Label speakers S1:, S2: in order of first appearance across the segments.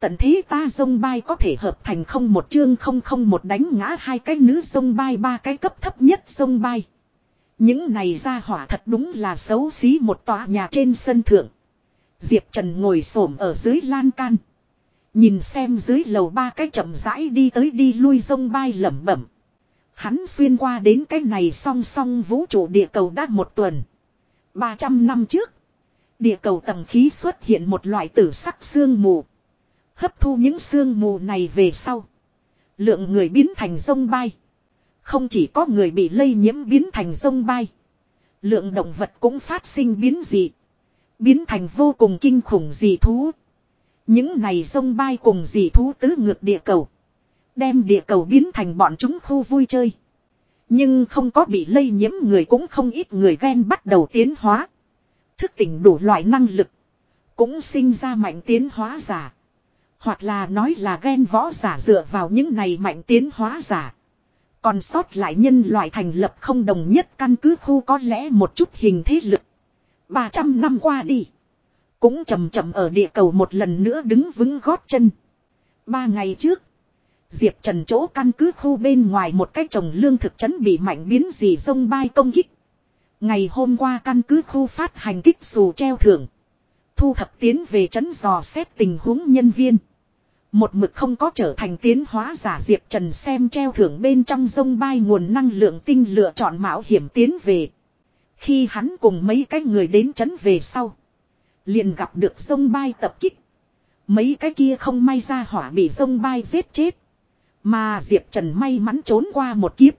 S1: Tận thế ta sông bay có thể hợp thành không một chương không không một đánh ngã hai cái nữ sông bay ba cái cấp thấp nhất sông bay. Những này ra hỏa thật đúng là xấu xí một tòa nhà trên sân thượng. Diệp Trần ngồi xổm ở dưới lan can. Nhìn xem dưới lầu ba cái chậm rãi đi tới đi lui sông bay lẩm bẩm. Hắn xuyên qua đến cái này song song vũ trụ địa cầu đã một tuần. 300 năm trước. Địa cầu tầng khí xuất hiện một loại tử sắc xương mù. Hấp thu những xương mù này về sau. Lượng người biến thành sông bay. Không chỉ có người bị lây nhiễm biến thành sông bay. Lượng động vật cũng phát sinh biến dị. Biến thành vô cùng kinh khủng dị thú. Những này sông bay cùng dị thú tứ ngược địa cầu. Đem địa cầu biến thành bọn chúng khu vui chơi. Nhưng không có bị lây nhiễm người cũng không ít người ghen bắt đầu tiến hóa. Thức tỉnh đủ loại năng lực. Cũng sinh ra mạnh tiến hóa giả. Hoặc là nói là ghen võ giả dựa vào những này mạnh tiến hóa giả. Còn sót lại nhân loại thành lập không đồng nhất căn cứ khu có lẽ một chút hình thế lực. 300 năm qua đi. Cũng chầm chậm ở địa cầu một lần nữa đứng vững gót chân. Ba ngày trước. Diệp Trần chỗ căn cứ khu bên ngoài một cái trồng lương thực chấn bị mạnh biến gì sông bay công kích. Ngày hôm qua căn cứ khu phát hành kích xù treo thưởng. Thu thập tiến về trấn dò xét tình huống nhân viên. Một mực không có trở thành tiến hóa giả Diệp Trần xem treo thưởng bên trong sông bay nguồn năng lượng tinh lựa chọn mạo hiểm tiến về. Khi hắn cùng mấy cái người đến trấn về sau. Liền gặp được sông bay tập kích. Mấy cái kia không may ra hỏa bị sông bay giết chết. Mà Diệp Trần may mắn trốn qua một kiếp.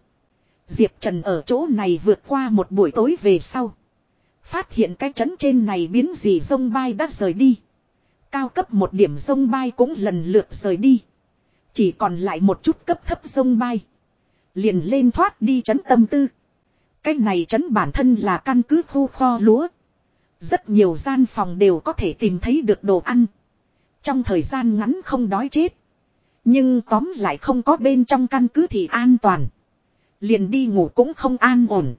S1: Diệp Trần ở chỗ này vượt qua một buổi tối về sau. Phát hiện cái trấn trên này biến gì sông bay đã rời đi. Cao cấp một điểm sông bay cũng lần lượt rời đi. Chỉ còn lại một chút cấp thấp sông bay. Liền lên thoát đi trấn tâm tư. Cái này trấn bản thân là căn cứ khu kho lúa. Rất nhiều gian phòng đều có thể tìm thấy được đồ ăn. Trong thời gian ngắn không đói chết. Nhưng tóm lại không có bên trong căn cứ thì an toàn. Liền đi ngủ cũng không an ổn.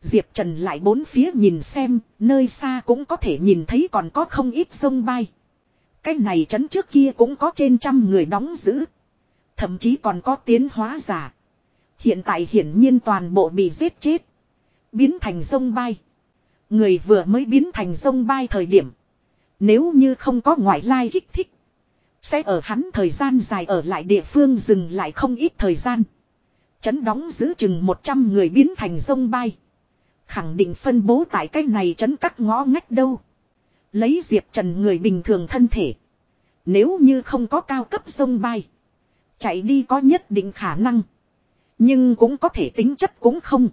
S1: Diệp Trần lại bốn phía nhìn xem, nơi xa cũng có thể nhìn thấy còn có không ít sông bay. Cái này trấn trước kia cũng có trên trăm người đóng giữ. Thậm chí còn có tiến hóa giả. Hiện tại hiển nhiên toàn bộ bị giết chết. Biến thành sông bay. Người vừa mới biến thành sông bay thời điểm. Nếu như không có ngoại lai kích thích. Sẽ ở hắn thời gian dài ở lại địa phương dừng lại không ít thời gian. Chấn đóng giữ chừng 100 người biến thành sông bay. Khẳng định phân bố tại cái này chấn các ngõ ngách đâu. Lấy Diệp Trần người bình thường thân thể. Nếu như không có cao cấp sông bay. Chạy đi có nhất định khả năng. Nhưng cũng có thể tính chất cũng không.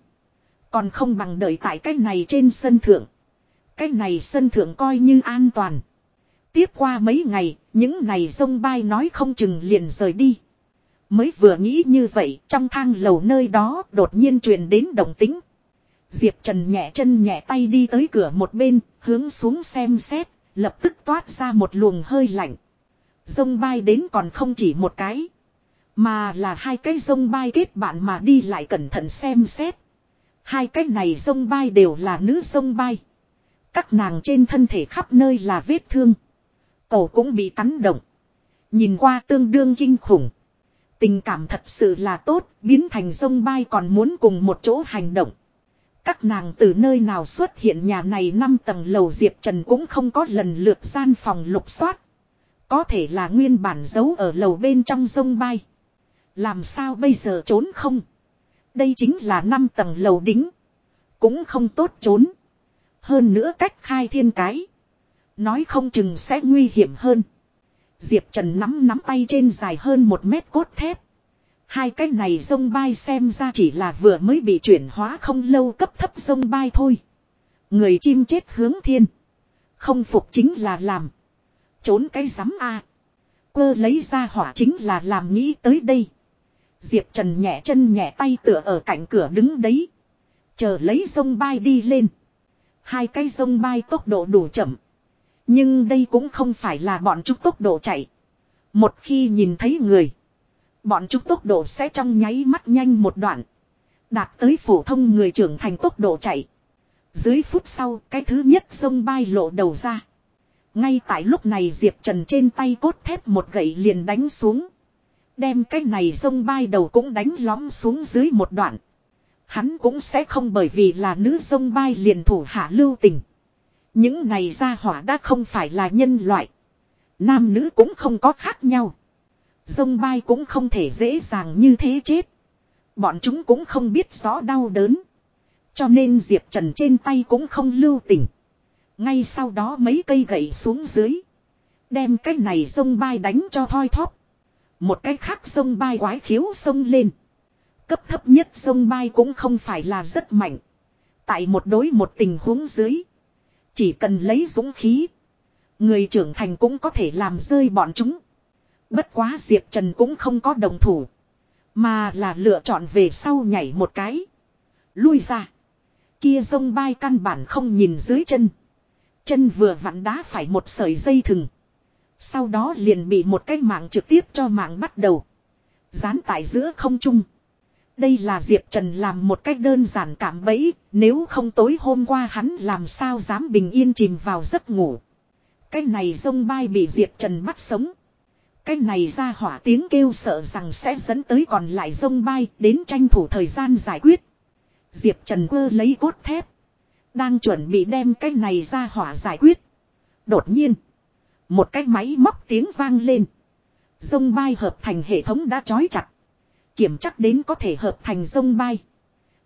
S1: Còn không bằng đợi tại cái này trên sân thượng. Cái này sân thượng coi như an toàn. Tiếp qua mấy ngày, những này sông bay nói không chừng liền rời đi. Mới vừa nghĩ như vậy, trong thang lầu nơi đó đột nhiên truyền đến động tính. Diệp Trần nhẹ chân nhẹ tay đi tới cửa một bên, hướng xuống xem xét, lập tức toát ra một luồng hơi lạnh. Dông bay đến còn không chỉ một cái, mà là hai cái dông bay kết bạn mà đi lại cẩn thận xem xét. Hai cái này dông bay đều là nữ dông bay. Các nàng trên thân thể khắp nơi là vết thương. Cổ cũng bị cắn động. Nhìn qua tương đương kinh khủng. Tình cảm thật sự là tốt, biến thành dông bay còn muốn cùng một chỗ hành động. Các nàng từ nơi nào xuất hiện nhà này năm tầng lầu Diệp Trần cũng không có lần lượt gian phòng lục soát. Có thể là nguyên bản giấu ở lầu bên trong sông bay. Làm sao bây giờ trốn không? Đây chính là năm tầng lầu đính. Cũng không tốt trốn. Hơn nữa cách khai thiên cái. Nói không chừng sẽ nguy hiểm hơn. Diệp Trần nắm nắm tay trên dài hơn một mét cốt thép. Hai cái này sông bay xem ra chỉ là vừa mới bị chuyển hóa không lâu cấp thấp sông bay thôi. Người chim chết hướng thiên. Không phục chính là làm. Trốn cái rắm a à. Quơ lấy ra hỏa chính là làm nghĩ tới đây. Diệp Trần nhẹ chân nhẹ tay tựa ở cạnh cửa đứng đấy. Chờ lấy sông bay đi lên. Hai cây sông bay tốc độ đủ chậm. Nhưng đây cũng không phải là bọn chúng tốc độ chạy. Một khi nhìn thấy người. Bọn chúng tốc độ sẽ trong nháy mắt nhanh một đoạn. Đạt tới phổ thông người trưởng thành tốc độ chạy. Dưới phút sau, cái thứ nhất sông bay lộ đầu ra. Ngay tại lúc này Diệp Trần trên tay cốt thép một gậy liền đánh xuống. Đem cái này sông bay đầu cũng đánh lõm xuống dưới một đoạn. Hắn cũng sẽ không bởi vì là nữ sông bay liền thủ hạ lưu tình. Những này ra hỏa đã không phải là nhân loại. Nam nữ cũng không có khác nhau. Dông bay cũng không thể dễ dàng như thế chết. Bọn chúng cũng không biết rõ đau đớn. Cho nên Diệp Trần trên tay cũng không lưu tình. Ngay sau đó mấy cây gậy xuống dưới. Đem cái này sông bay đánh cho thoi thóp. Một cái khác sông bay quái khiếu sông lên. Cấp thấp nhất sông bay cũng không phải là rất mạnh. Tại một đối một tình huống dưới. Chỉ cần lấy dũng khí. Người trưởng thành cũng có thể làm rơi bọn chúng. Bất quá Diệp Trần cũng không có đồng thủ. Mà là lựa chọn về sau nhảy một cái. Lui ra. Kia sông bay căn bản không nhìn dưới chân. Chân vừa vặn đá phải một sợi dây thừng. Sau đó liền bị một cái mạng trực tiếp cho mạng bắt đầu. Dán tại giữa không trung. Đây là Diệp Trần làm một cách đơn giản cảm bẫy, nếu không tối hôm qua hắn làm sao dám bình yên chìm vào giấc ngủ. Cái này sông bay bị Diệp Trần bắt sống. Cái này ra hỏa tiếng kêu sợ rằng sẽ dẫn tới còn lại sông bay, đến tranh thủ thời gian giải quyết. Diệp Trần quơ lấy cốt thép. Đang chuẩn bị đem cái này ra hỏa giải quyết. Đột nhiên. Một cái máy móc tiếng vang lên. Dông bay hợp thành hệ thống đã trói chặt. Kiểm chắc đến có thể hợp thành dông bay.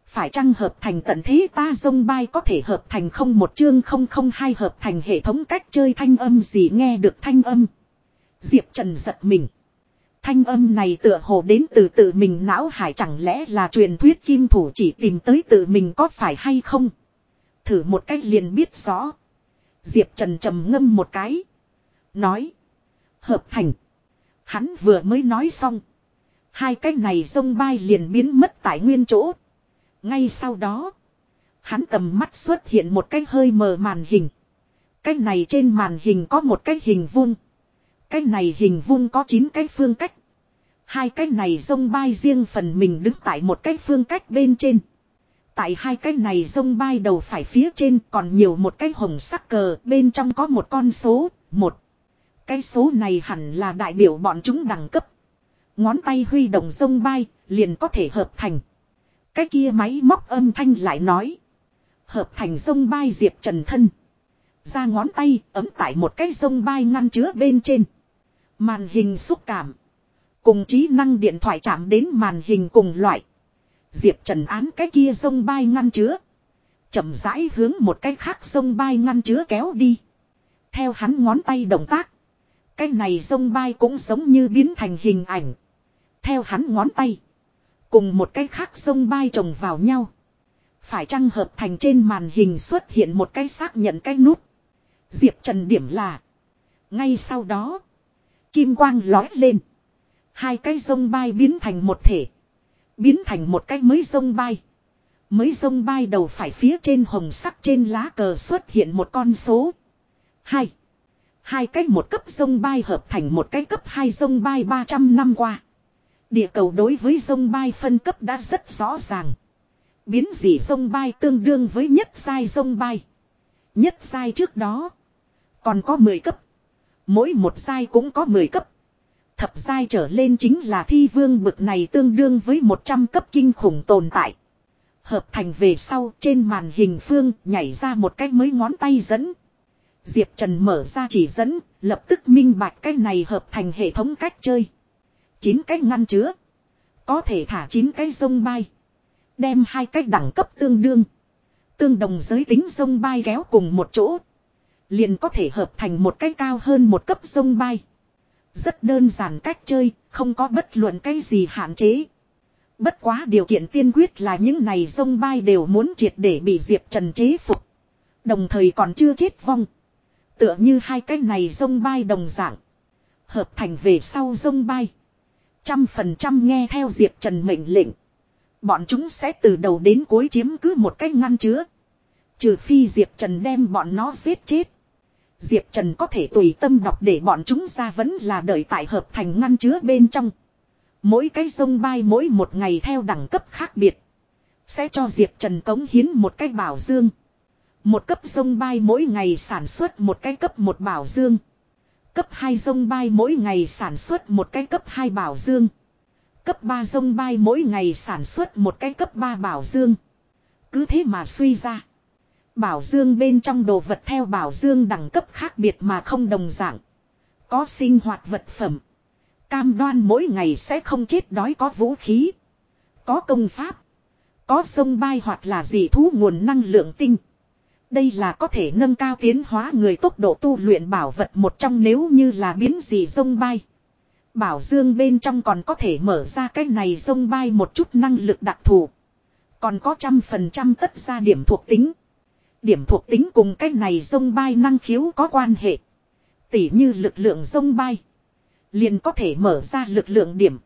S1: Phải chăng hợp thành tận thế ta dông bay có thể hợp thành không một chương không không hai hợp thành hệ thống cách chơi thanh âm gì nghe được thanh âm. Diệp Trần giật mình. Thanh âm này tựa hồ đến từ tự mình não hải chẳng lẽ là truyền thuyết kim thủ chỉ tìm tới tự mình có phải hay không. Thử một cách liền biết rõ. Diệp Trần trầm ngâm một cái. Nói. Hợp thành. Hắn vừa mới nói xong. Hai cái này sông bay liền biến mất tại nguyên chỗ. Ngay sau đó. Hắn tầm mắt xuất hiện một cái hơi mờ màn hình. Cái này trên màn hình có một cái hình vuông. Cái này hình vuông có 9 cái phương cách. Hai cái này sông bay riêng phần mình đứng tại một cái phương cách bên trên. Tại hai cái này sông bay đầu phải phía trên còn nhiều một cái hồng sắc cờ bên trong có một con số, một. Cái số này hẳn là đại biểu bọn chúng đẳng cấp. Ngón tay huy động sông bay, liền có thể hợp thành. Cái kia máy móc âm thanh lại nói. Hợp thành sông bay diệp trần thân. Ra ngón tay ấm tại một cái sông bay ngăn chứa bên trên. Màn hình xúc cảm. Cùng trí năng điện thoại chạm đến màn hình cùng loại. Diệp Trần án cái kia sông bay ngăn chứa. chậm rãi hướng một cái khác sông bay ngăn chứa kéo đi. Theo hắn ngón tay động tác. Cái này sông bay cũng giống như biến thành hình ảnh. Theo hắn ngón tay. Cùng một cái khác sông bay trồng vào nhau. Phải chăng hợp thành trên màn hình xuất hiện một cái xác nhận cái nút. Diệp Trần điểm là. Ngay sau đó. Kim quang lói lên. Hai cái sông bay biến thành một thể. Biến thành một cái mới sông bay. Mới sông bay đầu phải phía trên hồng sắc trên lá cờ xuất hiện một con số. Hai. Hai cái một cấp sông bay hợp thành một cái cấp hai sông bay 300 năm qua. Địa cầu đối với sông bay phân cấp đã rất rõ ràng. Biến dị sông bay tương đương với nhất sai sông bay. Nhất sai trước đó. Còn có 10 cấp. Mỗi một giai cũng có 10 cấp. Thập giai trở lên chính là thi vương bực này tương đương với 100 cấp kinh khủng tồn tại. Hợp thành về sau trên màn hình phương nhảy ra một cái mới ngón tay dẫn. Diệp Trần mở ra chỉ dẫn, lập tức minh bạch cái này hợp thành hệ thống cách chơi. 9 cái ngăn chứa. Có thể thả 9 cái sông bay. Đem hai cái đẳng cấp tương đương. Tương đồng giới tính sông bay kéo cùng một chỗ. Liền có thể hợp thành một cái cao hơn một cấp sông bay. Rất đơn giản cách chơi, không có bất luận cái gì hạn chế. Bất quá điều kiện tiên quyết là những này sông bay đều muốn triệt để bị Diệp Trần chế phục. Đồng thời còn chưa chết vong. Tựa như hai cái này sông bay đồng dạng. Hợp thành về sau sông bay. Trăm phần trăm nghe theo Diệp Trần mệnh lệnh. Bọn chúng sẽ từ đầu đến cuối chiếm cứ một cách ngăn chứa. Trừ phi Diệp Trần đem bọn nó giết chết. Diệp Trần có thể tùy tâm đọc để bọn chúng ra vẫn là đợi tại hợp thành ngăn chứa bên trong. Mỗi cái sông bay mỗi một ngày theo đẳng cấp khác biệt. Sẽ cho Diệp Trần cống hiến một cái bảo dương. Một cấp sông bay mỗi ngày sản xuất một cái cấp một bảo dương. Cấp 2 sông bay mỗi ngày sản xuất một cái cấp 2 bảo dương. Cấp 3 sông bay mỗi ngày sản xuất một cái cấp 3 bảo dương. Cứ thế mà suy ra. Bảo dương bên trong đồ vật theo bảo dương đẳng cấp khác biệt mà không đồng dạng. Có sinh hoạt vật phẩm. Cam đoan mỗi ngày sẽ không chết đói có vũ khí. Có công pháp. Có sông bay hoặc là gì thú nguồn năng lượng tinh. Đây là có thể nâng cao tiến hóa người tốc độ tu luyện bảo vật một trong nếu như là biến gì sông bay. Bảo dương bên trong còn có thể mở ra cái này sông bay một chút năng lực đặc thù. Còn có trăm phần trăm tất ra điểm thuộc tính. Điểm thuộc tính cùng cái này sông bay năng khiếu có quan hệ. Tỉ như lực lượng sông bay. Liền có thể mở ra lực lượng điểm.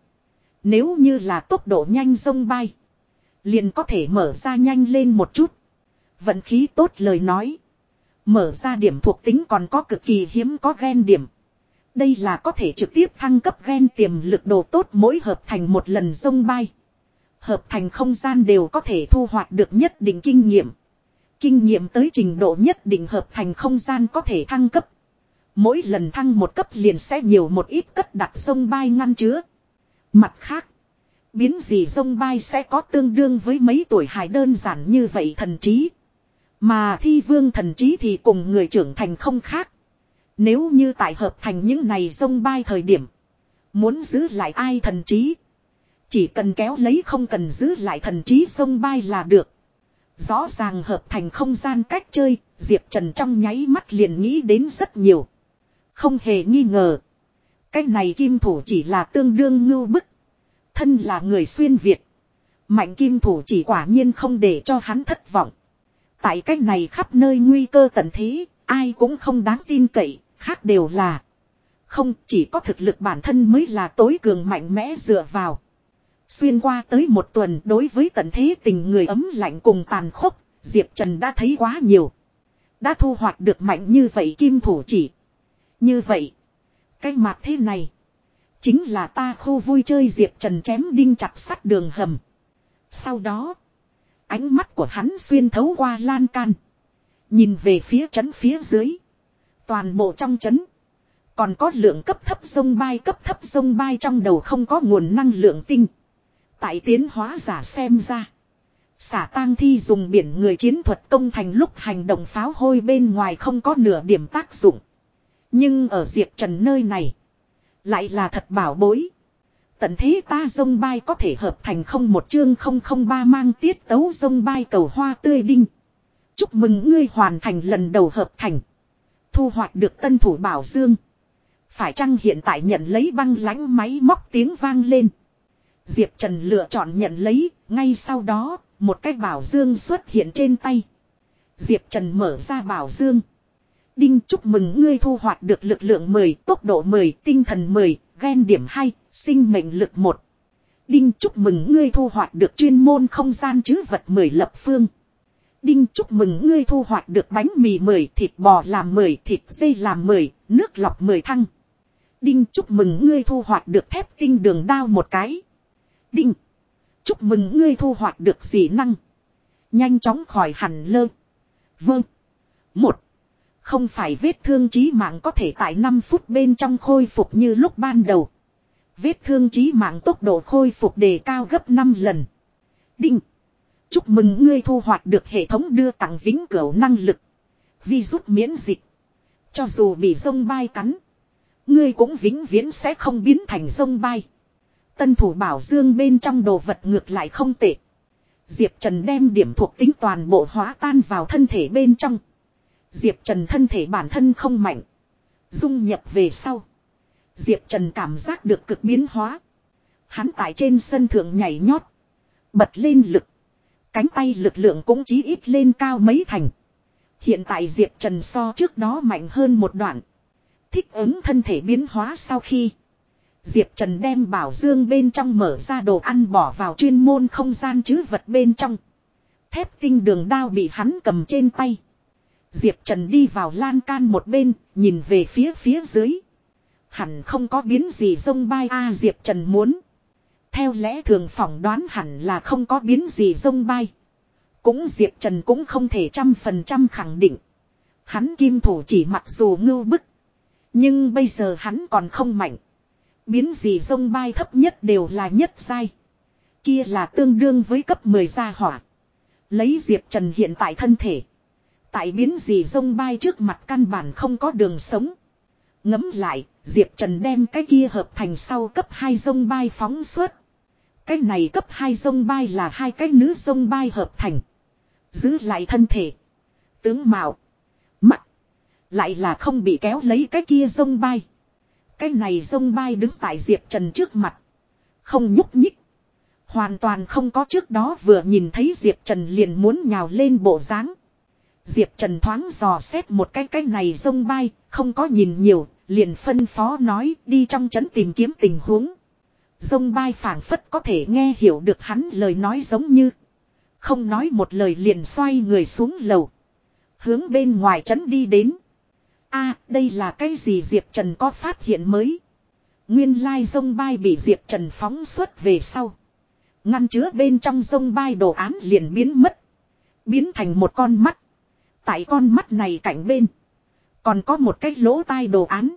S1: Nếu như là tốc độ nhanh sông bay. Liền có thể mở ra nhanh lên một chút. Vận khí tốt lời nói. Mở ra điểm thuộc tính còn có cực kỳ hiếm có gen điểm. Đây là có thể trực tiếp thăng cấp gen tiềm lực đồ tốt mỗi hợp thành một lần sông bay. Hợp thành không gian đều có thể thu hoạch được nhất định kinh nghiệm. Kinh nghiệm tới trình độ nhất định hợp thành không gian có thể thăng cấp. Mỗi lần thăng một cấp liền sẽ nhiều một ít cất đặt sông bay ngăn chứa. Mặt khác, biến gì sông bay sẽ có tương đương với mấy tuổi hài đơn giản như vậy thần trí. Mà thi vương thần trí thì cùng người trưởng thành không khác. Nếu như tại hợp thành những này sông bay thời điểm. Muốn giữ lại ai thần trí. Chỉ cần kéo lấy không cần giữ lại thần trí sông bay là được. Rõ ràng hợp thành không gian cách chơi, Diệp Trần trong nháy mắt liền nghĩ đến rất nhiều. Không hề nghi ngờ. Cái này kim thủ chỉ là tương đương ngưu bức. Thân là người xuyên Việt. Mạnh kim thủ chỉ quả nhiên không để cho hắn thất vọng. Tại cách này khắp nơi nguy cơ tận thế, ai cũng không đáng tin cậy, khác đều là. Không chỉ có thực lực bản thân mới là tối cường mạnh mẽ dựa vào. Xuyên qua tới một tuần đối với tận thế tình người ấm lạnh cùng tàn khốc, Diệp Trần đã thấy quá nhiều. Đã thu hoạch được mạnh như vậy kim thủ chỉ. Như vậy, cái mặt thế này, chính là ta khu vui chơi Diệp Trần chém đinh chặt sắt đường hầm. Sau đó, ánh mắt của hắn xuyên thấu qua lan can. Nhìn về phía trấn phía dưới. Toàn bộ trong trấn. Còn có lượng cấp thấp sông bay cấp thấp sông bay trong đầu không có nguồn năng lượng tinh. Tại tiến hóa giả xem ra. Xả tang thi dùng biển người chiến thuật công thành lúc hành động pháo hôi bên ngoài không có nửa điểm tác dụng. Nhưng ở Diệp Trần nơi này. Lại là thật bảo bối. Tận thế ta dông bay có thể hợp thành không một chương không không ba mang tiết tấu dông bay cầu hoa tươi đinh. Chúc mừng ngươi hoàn thành lần đầu hợp thành. Thu hoạch được tân thủ bảo dương. Phải chăng hiện tại nhận lấy băng lánh máy móc tiếng vang lên. Diệp Trần lựa chọn nhận lấy, ngay sau đó, một cái bảo dương xuất hiện trên tay. Diệp Trần mở ra bảo dương. Đinh chúc mừng ngươi thu hoạch được lực lượng 10, tốc độ 10, tinh thần 10, gen điểm 2, sinh mệnh lực 1. Đinh chúc mừng ngươi thu hoạch được chuyên môn không gian chứ vật 10 lập phương. Đinh chúc mừng ngươi thu hoạch được bánh mì 10, thịt bò làm 10, thịt dây làm 10, nước lọc 10 thăng. Đinh chúc mừng ngươi thu hoạch được thép tinh đường đao một cái. Đinh. Chúc mừng ngươi thu hoạch được dị năng. Nhanh chóng khỏi hẳn lơ. Vâng. Một. Không phải vết thương trí mạng có thể tại 5 phút bên trong khôi phục như lúc ban đầu. Vết thương trí mạng tốc độ khôi phục đề cao gấp 5 lần. Đinh. Chúc mừng ngươi thu hoạch được hệ thống đưa tặng vĩnh cửu năng lực. Vi rút miễn dịch. Cho dù bị sông bay cắn. Ngươi cũng vĩnh viễn sẽ không biến thành sông bay. Tân thủ bảo dương bên trong đồ vật ngược lại không tệ. Diệp Trần đem điểm thuộc tính toàn bộ hóa tan vào thân thể bên trong. Diệp Trần thân thể bản thân không mạnh. Dung nhập về sau. Diệp Trần cảm giác được cực biến hóa. Hắn tại trên sân thượng nhảy nhót. Bật lên lực. Cánh tay lực lượng cũng chí ít lên cao mấy thành. Hiện tại Diệp Trần so trước đó mạnh hơn một đoạn. Thích ứng thân thể biến hóa sau khi. Diệp Trần đem bảo dương bên trong mở ra đồ ăn bỏ vào chuyên môn không gian chứ vật bên trong. Thép tinh đường đao bị hắn cầm trên tay. Diệp Trần đi vào lan can một bên, nhìn về phía phía dưới. Hẳn không có biến gì sông bay a Diệp Trần muốn. Theo lẽ thường phỏng đoán hẳn là không có biến gì sông bay. Cũng Diệp Trần cũng không thể trăm phần trăm khẳng định. Hắn kim thủ chỉ mặc dù ngưu bức. Nhưng bây giờ hắn còn không mạnh. Biến gì sông bay thấp nhất đều là nhất sai. Kia là tương đương với cấp 10 gia hỏa. Lấy Diệp Trần hiện tại thân thể. Tại biến gì sông bay trước mặt căn bản không có đường sống. Ngấm lại, Diệp Trần đem cái kia hợp thành sau cấp 2 sông bay phóng suốt. Cái này cấp 2 sông bay là hai cái nữ sông bay hợp thành. Giữ lại thân thể. Tướng mạo. Mặt. Lại là không bị kéo lấy cái kia sông bay. Cái này sông bay đứng tại Diệp Trần trước mặt. Không nhúc nhích. Hoàn toàn không có trước đó vừa nhìn thấy Diệp Trần liền muốn nhào lên bộ dáng. Diệp Trần thoáng dò xét một cái cái này sông bay, không có nhìn nhiều, liền phân phó nói đi trong trấn tìm kiếm tình huống. Dông bay phảng phất có thể nghe hiểu được hắn lời nói giống như. Không nói một lời liền xoay người xuống lầu. Hướng bên ngoài trấn đi đến đây là cái gì Diệp Trần có phát hiện mới. Nguyên lai dông bay bị Diệp Trần phóng xuất về sau. Ngăn chứa bên trong dông bay đồ án liền biến mất. Biến thành một con mắt. Tại con mắt này cạnh bên. Còn có một cái lỗ tai đồ án.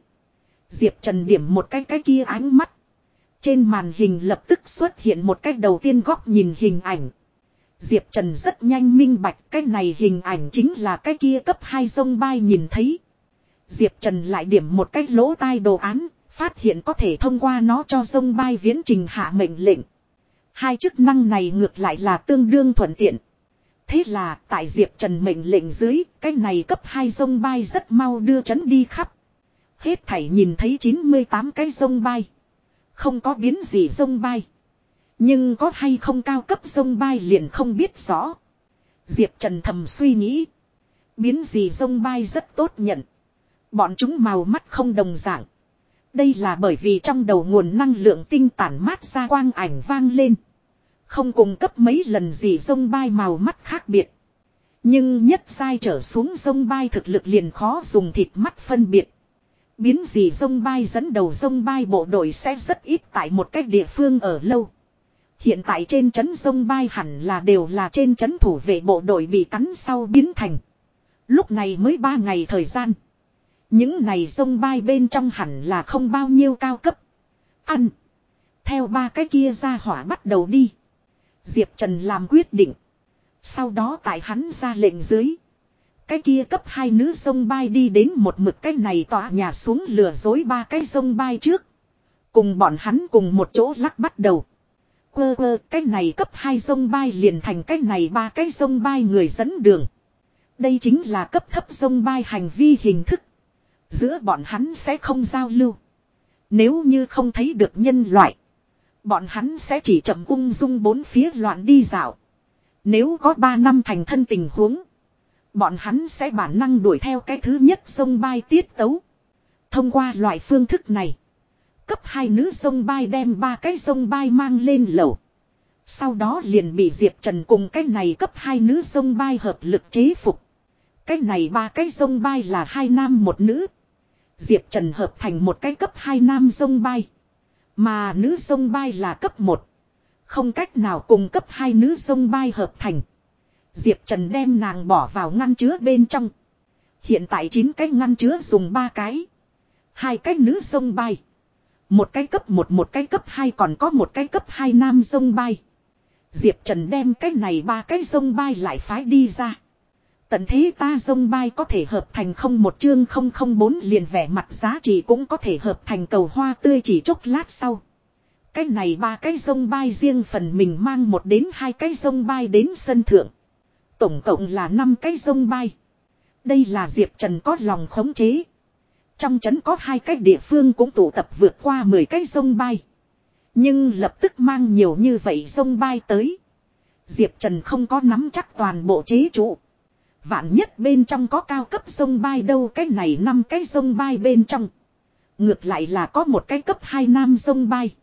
S1: Diệp Trần điểm một cái cái kia ánh mắt. Trên màn hình lập tức xuất hiện một cái đầu tiên góc nhìn hình ảnh. Diệp Trần rất nhanh minh bạch cái này hình ảnh chính là cái kia cấp 2 sông bay nhìn thấy. Diệp Trần lại điểm một cách lỗ tai đồ án, phát hiện có thể thông qua nó cho sông bay viễn trình hạ mệnh lệnh. Hai chức năng này ngược lại là tương đương thuận tiện. Thế là tại Diệp Trần mệnh lệnh dưới, cái này cấp 2 sông bay rất mau đưa chấn đi khắp. Hết thảy nhìn thấy 98 cái sông bay. Không có biến gì sông bay. Nhưng có hay không cao cấp sông bay liền không biết rõ. Diệp Trần thầm suy nghĩ. Biến gì sông bay rất tốt nhận. Bọn chúng màu mắt không đồng dạng. Đây là bởi vì trong đầu nguồn năng lượng tinh tản mát ra quang ảnh vang lên. Không cung cấp mấy lần gì sông bay màu mắt khác biệt. Nhưng nhất sai trở xuống sông bay thực lực liền khó dùng thịt mắt phân biệt. Biến gì sông bay dẫn đầu sông bay bộ đội sẽ rất ít tại một cách địa phương ở lâu. Hiện tại trên trấn sông bay hẳn là đều là trên trấn thủ vệ bộ đội bị cắn sau biến thành. Lúc này mới ba ngày thời gian. Những này sông bay bên trong hẳn là không bao nhiêu cao cấp. Ăn. Theo ba cái kia ra hỏa bắt đầu đi. Diệp Trần làm quyết định. Sau đó tại hắn ra lệnh dưới. Cái kia cấp hai nữ sông bay đi đến một mực cái này tỏa nhà xuống lừa dối ba cái sông bay trước. Cùng bọn hắn cùng một chỗ lắc bắt đầu. Quơ quơ, cái này cấp hai sông bay liền thành cái này ba cái sông bay người dẫn đường. Đây chính là cấp thấp sông bay hành vi hình thức. Giữa bọn hắn sẽ không giao lưu. Nếu như không thấy được nhân loại. Bọn hắn sẽ chỉ chậm ung dung bốn phía loạn đi dạo. Nếu có ba năm thành thân tình huống. Bọn hắn sẽ bản năng đuổi theo cái thứ nhất sông bay tiết tấu. Thông qua loại phương thức này. Cấp hai nữ sông bay đem ba cái sông bay mang lên lầu. Sau đó liền bị Diệp Trần cùng cái này cấp hai nữ sông bay hợp lực chế phục. Cái này ba cái sông bay là hai nam một nữ. Diệp Trần hợp thành một cái cấp 2 nam sông bay. Mà nữ sông bay là cấp 1. Không cách nào cùng cấp 2 nữ sông bay hợp thành. Diệp Trần đem nàng bỏ vào ngăn chứa bên trong. Hiện tại 9 cái ngăn chứa dùng 3 cái. hai cái nữ sông bay. Một cái cấp 1 một cái cấp 2 còn có một cái cấp 2 nam sông bay. Diệp Trần đem cái này ba cái sông bay lại phái đi ra. Tận thế ta sông bay có thể hợp thành không một chương không không bốn liền vẻ mặt giá trị cũng có thể hợp thành cầu hoa tươi chỉ chốc lát sau. Cái này ba cái sông bay riêng phần mình mang một đến hai cái sông bay đến sân thượng. Tổng cộng là 5 cái sông bay. Đây là Diệp Trần có lòng khống chế. Trong trấn có hai cái địa phương cũng tụ tập vượt qua 10 cái sông bay. Nhưng lập tức mang nhiều như vậy sông bay tới. Diệp Trần không có nắm chắc toàn bộ chế trụ. Vạn nhất bên trong có cao cấp sông bay đâu, cái này năm cái sông bay bên trong. Ngược lại là có một cái cấp 2 nam sông bay.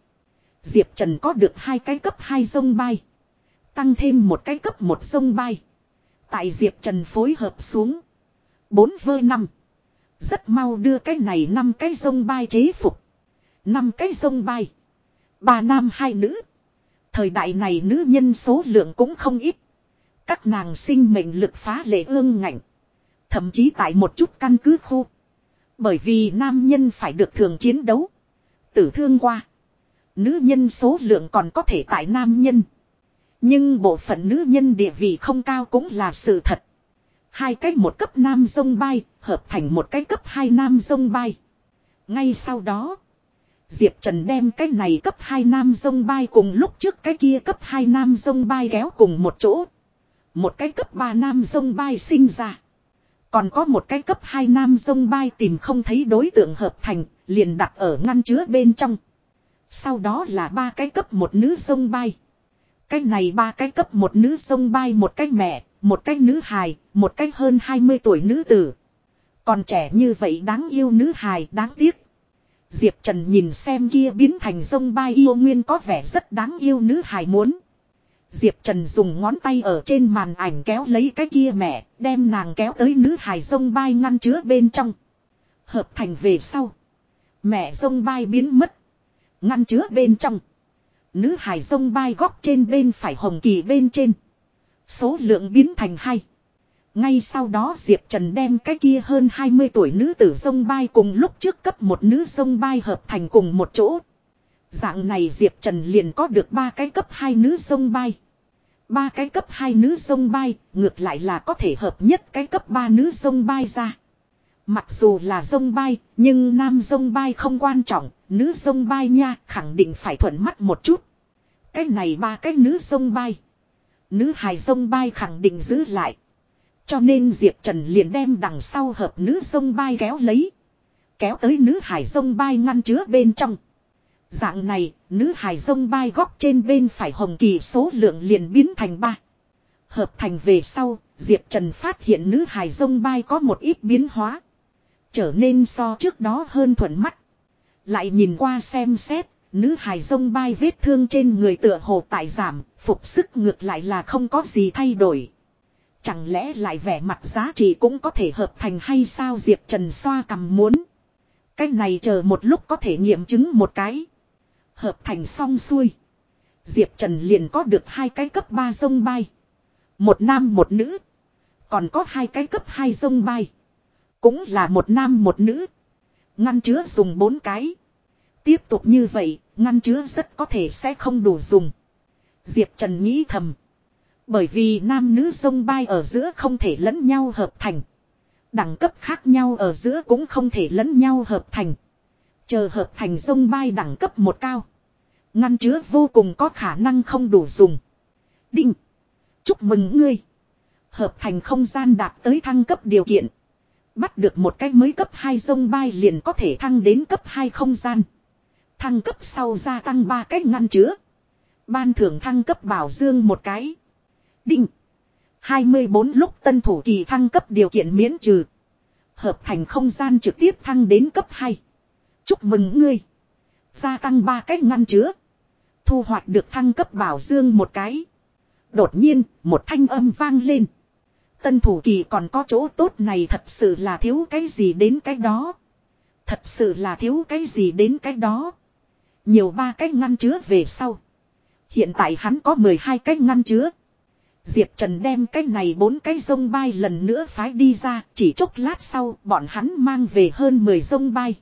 S1: Diệp Trần có được hai cái cấp 2 sông bay. Tăng thêm một cái cấp một sông bay. Tại Diệp Trần phối hợp xuống. Bốn vơ năm. Rất mau đưa cái này năm cái sông bay chế phục. năm cái sông bay. Ba nam hai nữ. Thời đại này nữ nhân số lượng cũng không ít. Các nàng sinh mệnh lực phá lệ ương ngạnh. Thậm chí tại một chút căn cứ khu. Bởi vì nam nhân phải được thường chiến đấu. Tử thương qua. Nữ nhân số lượng còn có thể tại nam nhân. Nhưng bộ phận nữ nhân địa vị không cao cũng là sự thật. Hai cách một cấp nam sông bay, hợp thành một cái cấp hai nam sông bay. Ngay sau đó, Diệp Trần đem cái này cấp hai nam sông bay cùng lúc trước cái kia cấp hai nam sông bay kéo cùng một chỗ. Một cái cấp ba nam sông bay sinh ra. Còn có một cái cấp hai nam sông bay tìm không thấy đối tượng hợp thành, liền đặt ở ngăn chứa bên trong. Sau đó là ba cái cấp một nữ sông bay. Cái này ba cái cấp một nữ sông bay một cái mẹ, một cái nữ hài, một cái hơn 20 tuổi nữ tử. Còn trẻ như vậy đáng yêu nữ hài đáng tiếc. Diệp Trần nhìn xem kia biến thành sông bay yêu nguyên có vẻ rất đáng yêu nữ hài muốn. Diệp Trần dùng ngón tay ở trên màn ảnh kéo lấy cái kia mẹ, đem nàng kéo tới nữ hài sông bay ngăn chứa bên trong. Hợp thành về sau. Mẹ sông bay biến mất. Ngăn chứa bên trong. Nữ hài sông bay góc trên bên phải hồng kỳ bên trên. Số lượng biến thành hai. Ngay sau đó Diệp Trần đem cái kia hơn 20 tuổi nữ tử sông bay cùng lúc trước cấp một nữ sông bay hợp thành cùng một chỗ. Dạng này Diệp Trần liền có được ba cái cấp hai nữ sông bay. Ba cái cấp hai nữ sông bay, ngược lại là có thể hợp nhất cái cấp ba nữ sông bay ra. Mặc dù là sông bay, nhưng nam sông bay không quan trọng, nữ sông bay nha, khẳng định phải thuận mắt một chút. Cái này ba cái nữ sông bay. Nữ hài sông bay khẳng định giữ lại. Cho nên Diệp Trần liền đem đằng sau hợp nữ sông bay kéo lấy. Kéo tới nữ hải sông bay ngăn chứa bên trong. Dạng này, nữ hài sông bay góc trên bên phải hồng kỳ số lượng liền biến thành ba. Hợp thành về sau, Diệp Trần phát hiện nữ hài sông bay có một ít biến hóa. Trở nên so trước đó hơn thuận mắt. Lại nhìn qua xem xét, nữ hài sông bay vết thương trên người tựa hồ tại giảm, phục sức ngược lại là không có gì thay đổi. Chẳng lẽ lại vẻ mặt giá trị cũng có thể hợp thành hay sao Diệp Trần xoa cầm muốn. Cái này chờ một lúc có thể nghiệm chứng một cái. Hợp thành xong xuôi. Diệp Trần liền có được hai cái cấp 3 sông bay. Một nam một nữ. Còn có hai cái cấp 2 sông bay. Cũng là một nam một nữ. Ngăn chứa dùng bốn cái. Tiếp tục như vậy, ngăn chứa rất có thể sẽ không đủ dùng. Diệp Trần nghĩ thầm. Bởi vì nam nữ sông bay ở giữa không thể lẫn nhau hợp thành. Đẳng cấp khác nhau ở giữa cũng không thể lẫn nhau hợp thành. Chờ hợp thành sông bay đẳng cấp một cao. Ngăn chứa vô cùng có khả năng không đủ dùng. Đinh. Chúc mừng ngươi. Hợp thành không gian đạt tới thăng cấp điều kiện. Bắt được một cái mới cấp 2 sông bay liền có thể thăng đến cấp 2 không gian. Thăng cấp sau gia tăng 3 cách ngăn chứa. Ban thưởng thăng cấp bảo dương một cái. Đinh. 24 lúc tân thủ kỳ thăng cấp điều kiện miễn trừ. Hợp thành không gian trực tiếp thăng đến cấp 2. Chúc mừng ngươi. Gia tăng ba cách ngăn chứa. Thu hoạch được thăng cấp bảo dương một cái. Đột nhiên, một thanh âm vang lên. Tân thủ kỳ còn có chỗ tốt này thật sự là thiếu cái gì đến cái đó. Thật sự là thiếu cái gì đến cái đó. Nhiều ba cái ngăn chứa về sau. Hiện tại hắn có 12 cái ngăn chứa. Diệp Trần đem cái này bốn cái sông bay lần nữa phái đi ra, chỉ chốc lát sau, bọn hắn mang về hơn 10 sông bay.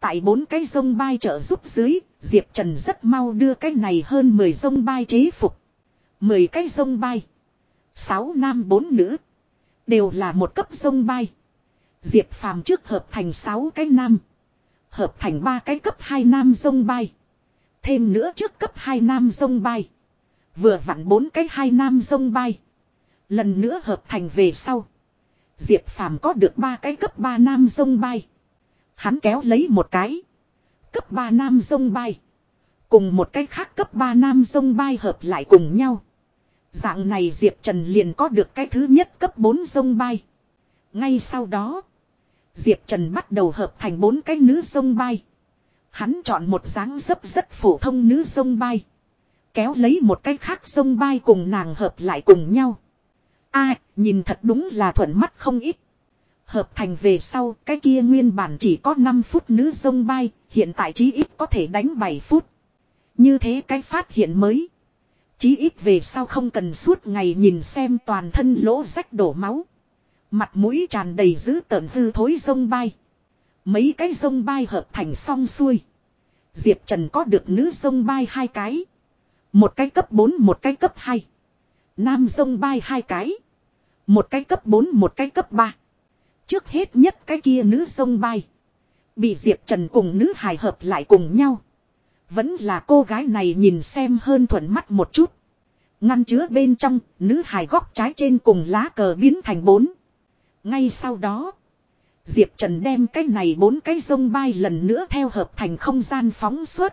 S1: Tại bốn cái sông bay trợ giúp dưới, Diệp Trần rất mau đưa cái này hơn 10 sông bay chế phục. 10 cái sông bay. 6 nam 4 nữ. Đều là một cấp sông bay. Diệp Phàm trước hợp thành 6 cái nam. Hợp thành 3 cái cấp 2 nam sông bay. Thêm nữa trước cấp 2 nam sông bay. Vừa vặn 4 cái 2 nam sông bay. Lần nữa hợp thành về sau. Diệp Phàm có được 3 cái cấp 3 nam sông bay. Hắn kéo lấy một cái. Cấp 3 nam sông bay. Cùng một cái khác cấp 3 nam sông bay hợp lại cùng nhau. Dạng này Diệp Trần liền có được cái thứ nhất cấp 4 sông bay. Ngay sau đó. Diệp Trần bắt đầu hợp thành bốn cái nữ sông bay. Hắn chọn một dáng dấp rất phổ thông nữ sông bay. Kéo lấy một cái khác sông bay cùng nàng hợp lại cùng nhau. a, nhìn thật đúng là thuận mắt không ít. Hợp thành về sau, cái kia nguyên bản chỉ có 5 phút nữ sông bay, hiện tại chí ít có thể đánh 7 phút. Như thế cái phát hiện mới. Chí ít về sau không cần suốt ngày nhìn xem toàn thân lỗ rách đổ máu. Mặt mũi tràn đầy dữ tợn hư thối sông bay. Mấy cái sông bay hợp thành xong xuôi. Diệp Trần có được nữ sông bay hai cái. Một cái cấp 4 một cái cấp 2. Nam sông bay hai cái. Một cái cấp 4 một cái cấp 3. Trước hết nhất cái kia nữ sông bay. Bị Diệp Trần cùng nữ hài hợp lại cùng nhau. Vẫn là cô gái này nhìn xem hơn thuận mắt một chút. Ngăn chứa bên trong, nữ hài góc trái trên cùng lá cờ biến thành bốn. Ngay sau đó, Diệp Trần đem cái này bốn cái sông bay lần nữa theo hợp thành không gian phóng suốt.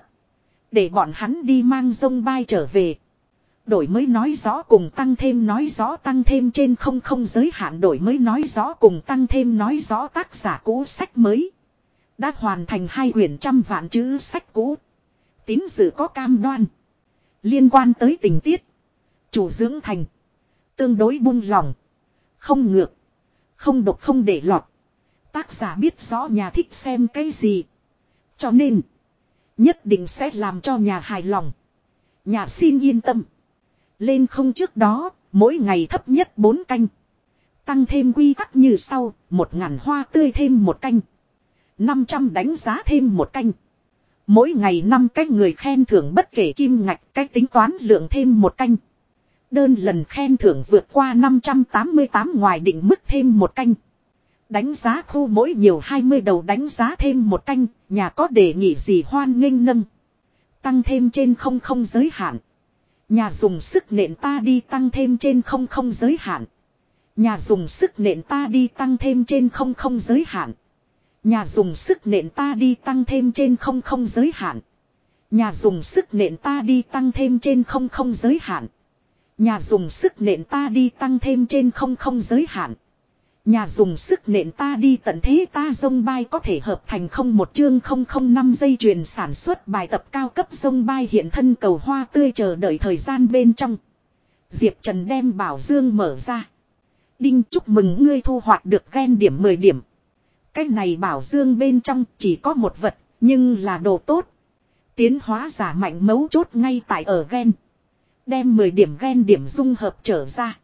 S1: Để bọn hắn đi mang sông bay trở về. Đổi mới nói rõ cùng tăng thêm nói rõ tăng thêm trên không không giới hạn đổi mới nói rõ cùng tăng thêm nói rõ tác giả cũ sách mới. Đã hoàn thành hai quyển trăm vạn chữ sách cũ. Tín dự có cam đoan. Liên quan tới tình tiết. Chủ dưỡng thành. Tương đối buông lỏng. Không ngược. Không độc không để lọt. Tác giả biết rõ nhà thích xem cái gì. Cho nên. Nhất định sẽ làm cho nhà hài lòng. Nhà xin yên tâm. Lên không trước đó. Mỗi ngày thấp nhất 4 canh. Tăng thêm quy tắc như sau. Một ngàn hoa tươi thêm một canh. 500 đánh giá thêm một canh. Mỗi ngày năm cái người khen thưởng bất kể kim ngạch cách tính toán lượng thêm một canh. Đơn lần khen thưởng vượt qua 588 ngoài định mức thêm một canh. Đánh giá khu mỗi nhiều 20 đầu đánh giá thêm một canh, nhà có đề nghị gì hoan nghênh nâng. Tăng thêm trên không không giới hạn. Nhà dùng sức nện ta đi tăng thêm trên không không giới hạn. Nhà dùng sức nện ta đi tăng thêm trên không không giới hạn. Nhà dùng sức nện ta đi tăng thêm trên không không giới hạn. Nhà dùng sức nện ta đi tăng thêm trên không không giới hạn. Nhà dùng sức nện ta đi tăng thêm trên không không giới hạn. Nhà dùng sức nện ta đi tận thế ta dông bay có thể hợp thành không một chương không không năm dây chuyền sản xuất bài tập cao cấp dông bay hiện thân cầu hoa tươi chờ đợi thời gian bên trong. Diệp Trần đem bảo dương mở ra. Đinh chúc mừng ngươi thu hoạch được ghen điểm 10 điểm. Cái này bảo dương bên trong chỉ có một vật, nhưng là đồ tốt. Tiến hóa giả mạnh mấu chốt ngay tại ở ghen. Đem 10 điểm ghen điểm dung hợp trở ra.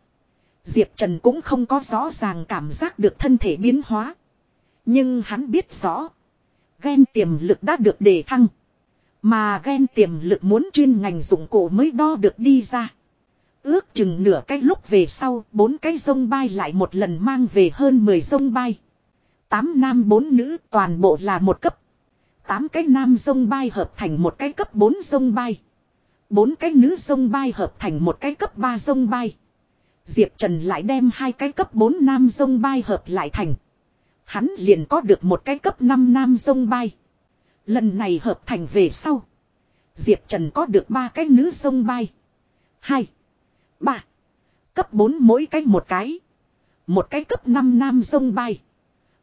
S1: Diệp Trần cũng không có rõ ràng cảm giác được thân thể biến hóa. Nhưng hắn biết rõ. gen tiềm lực đã được đề thăng. Mà gen tiềm lực muốn chuyên ngành dụng cụ mới đo được đi ra. Ước chừng nửa cái lúc về sau, bốn cái sông bay lại một lần mang về hơn 10 sông bay. Tám nam bốn nữ toàn bộ là một cấp. Tám cái nam sông bay hợp thành một cái cấp bốn sông bay. Bốn cái nữ sông bay hợp thành một cái cấp ba sông bay. Diệp Trần lại đem hai cái cấp 4 nam sông bay hợp lại thành. Hắn liền có được một cái cấp 5 nam sông bay. Lần này hợp thành về sau. Diệp Trần có được ba cái nữ sông bay. Hai. Ba. Cấp 4 mỗi cái một cái. Một cái cấp 5 nam sông bay.